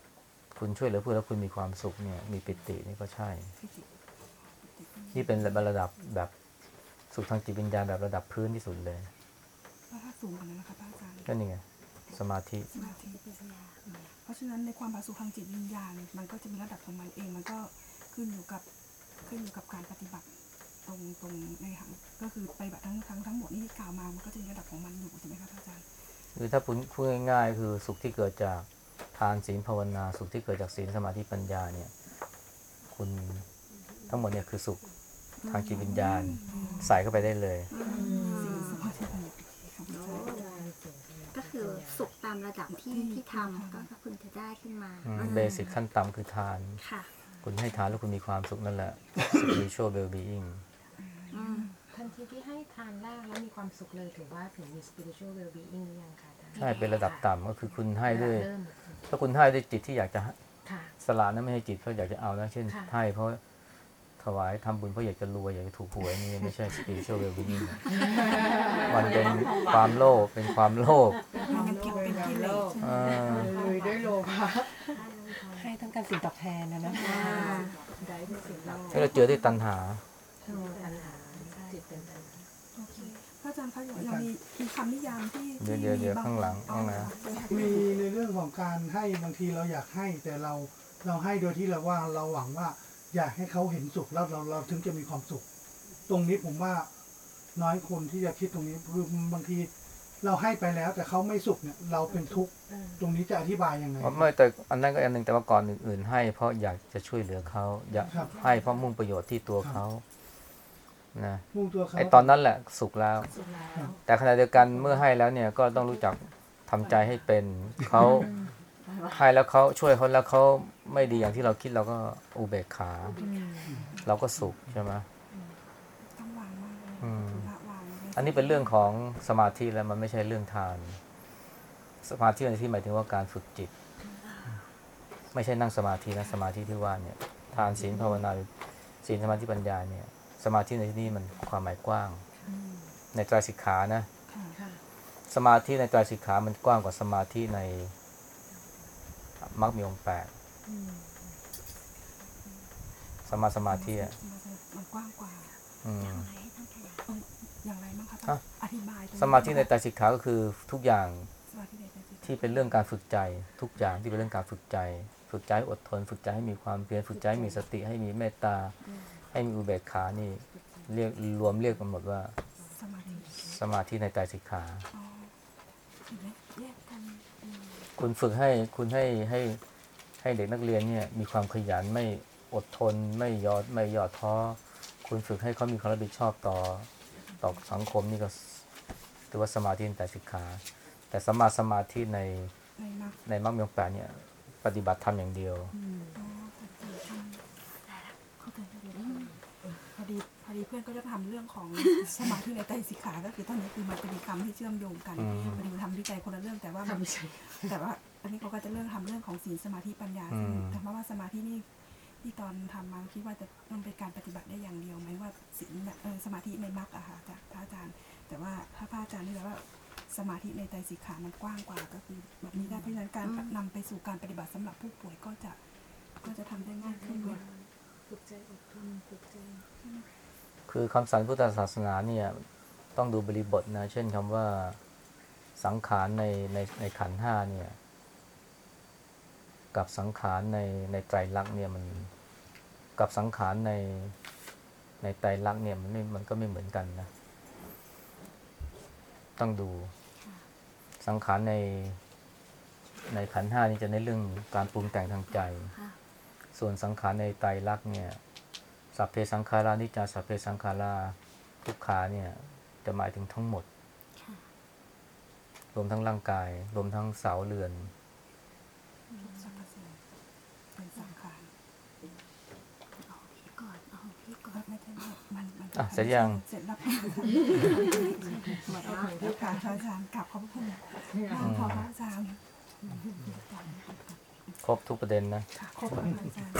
S1: ำคุณช่วยเหลือผู้อื่นแล้วคุณมีความสุขเนี่ย มีปิตินี่ก็ใช่
S2: ที่จิต
S1: นี่เป็นระดับแบบสุขทางจิตวิญญาณแบบระดับพื้นที่สุดเลย
S2: แล้วถ้าสูงกว่านั้นนะคะพระอาจารย์
S1: ก็นี่ไงสมาธิ
S2: สมาธิเพราะฉะนั้นในความผาสุกทางจิตวิญญาณมันก็จะมีระดับของมันเองมันก็ขึ้นอยู่กับขึ้นอยู่กับการปฏิบัติตรงตรงในทางก็คือปฏิบัติทั้งทั้งทั้งหมดนี่ที่กล่าวมามันก็จะมีระดับของมันอยู่ใช่ไหมคะพระอาจารย์
S1: คือถ้าพูดพูดง่ายๆคือสุขที่เกิดจากทานศีลภาวนา สุขที่เกิดจากศีลสมาธิปัญญาเนี่ยคุณทั้งหมดเนี่ยคือสุขทางจิตวิญญาณ ใส่เข้าไปได้เลย
S2: ศีลสมาธิปัญญาครับพระอาจารย์
S4: ก็คือ สุขตามระดับที่ที่ทำก็พึงจะได้ขึ้นมา
S1: เบสิกขั้นต่ำคือทาน
S4: ค่ะ
S1: คุณให้ทานแล้วคุณมีความสุขนั่นแหละ spiritual well being
S4: อืม
S3: ท่านที่
S5: ที่ให้ทานแรกแล้วมีความสุขเลยถือว่าถึงมี spiritual well-being หรือยังคะอาจารย์
S1: ใช่เป็นระดับต่ำก็คือคุณให้ด้วย
S5: เริ่ม
S1: ถ้าคุณให้ด้วยจิตที่อยากจะ
S5: ค่ะ
S1: สละนั้นไม่ใช่จิตเขาอยากจะเอานะเช่น
S5: ค่ะ
S1: ให้เพราะถวายทำบุญเพราะอยากจะรวยอยากจะถูกหวยนี่ไม่ใช่ spiritual well-being มันเป็นความโลภเป็นความโลภ
S2: มันเก็บเป็นกิเลส
S1: อ่า
S5: เลยด้วยโลภะ
S3: ให้ต้องการสิ่งตอบแทนนะนะ
S5: ได้ด้วยสิ่งเรา
S1: ให้เราเจอด้วยตัณหา
S5: ปัญหาจิตเป็นปัญหา
S2: โอเคพระอาจารย์คะยังยังมีมีคำนิยามที่
S1: เดี๋ยวเดี๋ยวเดี๋ยว
S2: บ
S1: ข้างหลัง
S2: อ๋อ
S1: ข้างหลัง
S2: ค่ะ
S6: มีในเรื่องของการให้บางทีเราอยากให้ แต่เราเราให้โดยที่เราว่าเราหวังว่า อยากให้เขาเห็นสุขแล้วเราเราถึงจะมีความสุข ตรงนี้ผมว่าน้อยคนที่จะคิดตรงนี้คือบางที เราให้ไปแล้วแต่เขาไม่สุขเนี่ย เราเป็นทุกข์ตรงนี้จะอธิบายยังไง
S1: อ๋อไม่แต่อันนั้นก็อันหนึ่งแต่ว่าก่อนอื่นๆให้ เพราะอยากจะช่วยเหลือเขาอยาก
S6: ครับ
S1: ให้เพราะมุ่งประโยชน์ที่ตัวเขานะ
S6: มุ่งตัวเขา
S1: ไอตอนนั้นแหละสุขแล้ว
S5: สุดแล้ว
S1: แต่ขณะเดียวกันเมื่อให้แล้วเนี่ยก็ต้องรู้จักทำใจให้เป็นเขาให้แล้วเขาช่วยเขาแล้วเขาไม่ดีอย่างที่เราคิดเราก็อุเบกขา เราก็สุขใช่ไหม
S2: ต้องวางมากเลย
S1: อืม
S2: ละวางเลย
S1: อันนี้เป็นเรื่องของสมาธิแล้วมันไม่ใช่เรื่องทาน สมาธิในที่หมายถึงว่าการฝึกจิต ไม่ใช่นั่งสมาธินะสมาธิที่ว่าเนี่ย ทานศีลภาวนาศีลสมาธิปัญญาเนี่ย สมาธิในที่นี้มันความหมายกว้าง ในไตรสิกขานะ
S2: ค่ะ
S5: ค่ะ
S1: สมาธิในไตรสิกขามันกว้างกว่าสมาธิในมรรคมีองค์แปดสมาสมาธิอะ
S2: มันกว้างกว่า
S1: อืม
S2: อย่างไรบ้างคะ
S1: ฮะ
S2: อธิบายตรง
S1: สมาธิในไตรสิกขาก็คือทุกอย่าง
S2: สมาธิในใจจิต
S1: ที่เป็นเรื่องการฝึกใจ ทุกอย่างที่เป็นเรื่องการฝึกใจ ฝึกใจให้อดทน ฝึกใจให้มีความเพียรฝึกใจให้มีสติให้มีเมตตา ให้มีอุเบกขานี่เรียกรวมเรียกกันหมดว่า
S2: สมาธิ
S1: สมาธิในไตรสิกขา
S2: อ๋อเห็นไหมแยกกันอืม
S1: คุณฝึกให้คุณให้ให้ให้เด็กนักเรียนเนี่ยมีความขยันไม่อดทนไม่ยอดไม่ย่อท้อคุณฝึกให้เขามีความรับผิดชอบต่อ ต่อสังคมนี่ก็ถือว่าสมาธิในไตรสิกขา แต่สมมาสมาธิใน
S2: ในมรรค
S1: ในมรรคมีองค์แปดเนี่ย ปฏิบัติธรรมอย่างเดียว
S2: อ๋อเข้าใจอืมพอดีพอดีเพื่อนก็จะทำเรื่องของสมาธิในไตรสิกขาก็คือตอนนี้คือมันจะมีคำที่เชื่อมโยงกัน
S1: อืม
S2: พอดีมันทำวิจัยคนละเรื่องแต่ว่ามัน
S5: ทำไม่ใช่
S2: แต่ว่าอันนี้เขาก็จะเรื่องทำเรื่องของศีลสมาธิปัญญา
S1: อื
S2: ซึ่ง
S1: ม
S2: แต่ว่าสมาธินี่ ที่ตอนทำมาคิดว่าจะมันเป็นการปฏิบัติได้อย่างเดียวไหมว่าศีลเนี่ยเออสมาธิในมรรคอะค่ะจากพระอาจารย์ แต่ว่าถ้าพระอาจารย์ที่แบบว่าสมาธิในไตรสิกขามันกว้างกว่าก็คือแบบนี้ได้เพราะฉะนั้นการนำไปสู่การปฏิบัติสำหรับผู้ป่วยก็จะก็จะทำได้ง่ายขึ้นด้วย
S5: ฝึกใจอดทนฝึกใจ
S1: คือคำสอนพุทธศาสนาเนี่ยต้องดูบริบทนะ เช่นคำว่าสังขารในในในขันธ์ห้าเนี่ย กับสังขารในในไตรลักษณ์เนี่ยมันกับสังขารในในไตรลักษณ์เนี่ยมันไม่มันก็ไม่เหมือนกันนะ ต้องดู สังขารในในขันธ์ห้านี่จะในเรื่องการปรุงแต่งทางใจ
S4: ค่ะ
S1: ส่วนสังขารในไตรลักษณ์เนี่ยสัพเพสังขารานิจจาสัพเพสังขาราทุกขาเนี่ย จะหมายถึงทั้งหมด
S4: ค่ะ
S1: รวมทั้งร่างกาย รวมทั้งเสาเรือน
S2: สรรพสิ่งเป็นสังขาร
S4: เอาพี่ก่อนเอาพี่ก่อน
S2: ก็ไม่ใช่ว่ามันมัน
S1: อะเสร็จยัง
S2: เสร็จแล้วค่ะค่ะพระอาจารย์กลับขอบพระคุณขอบพระอาจารย์
S1: ครบทุกประเด็นนะ
S2: ค่ะขอบพระอาจารย์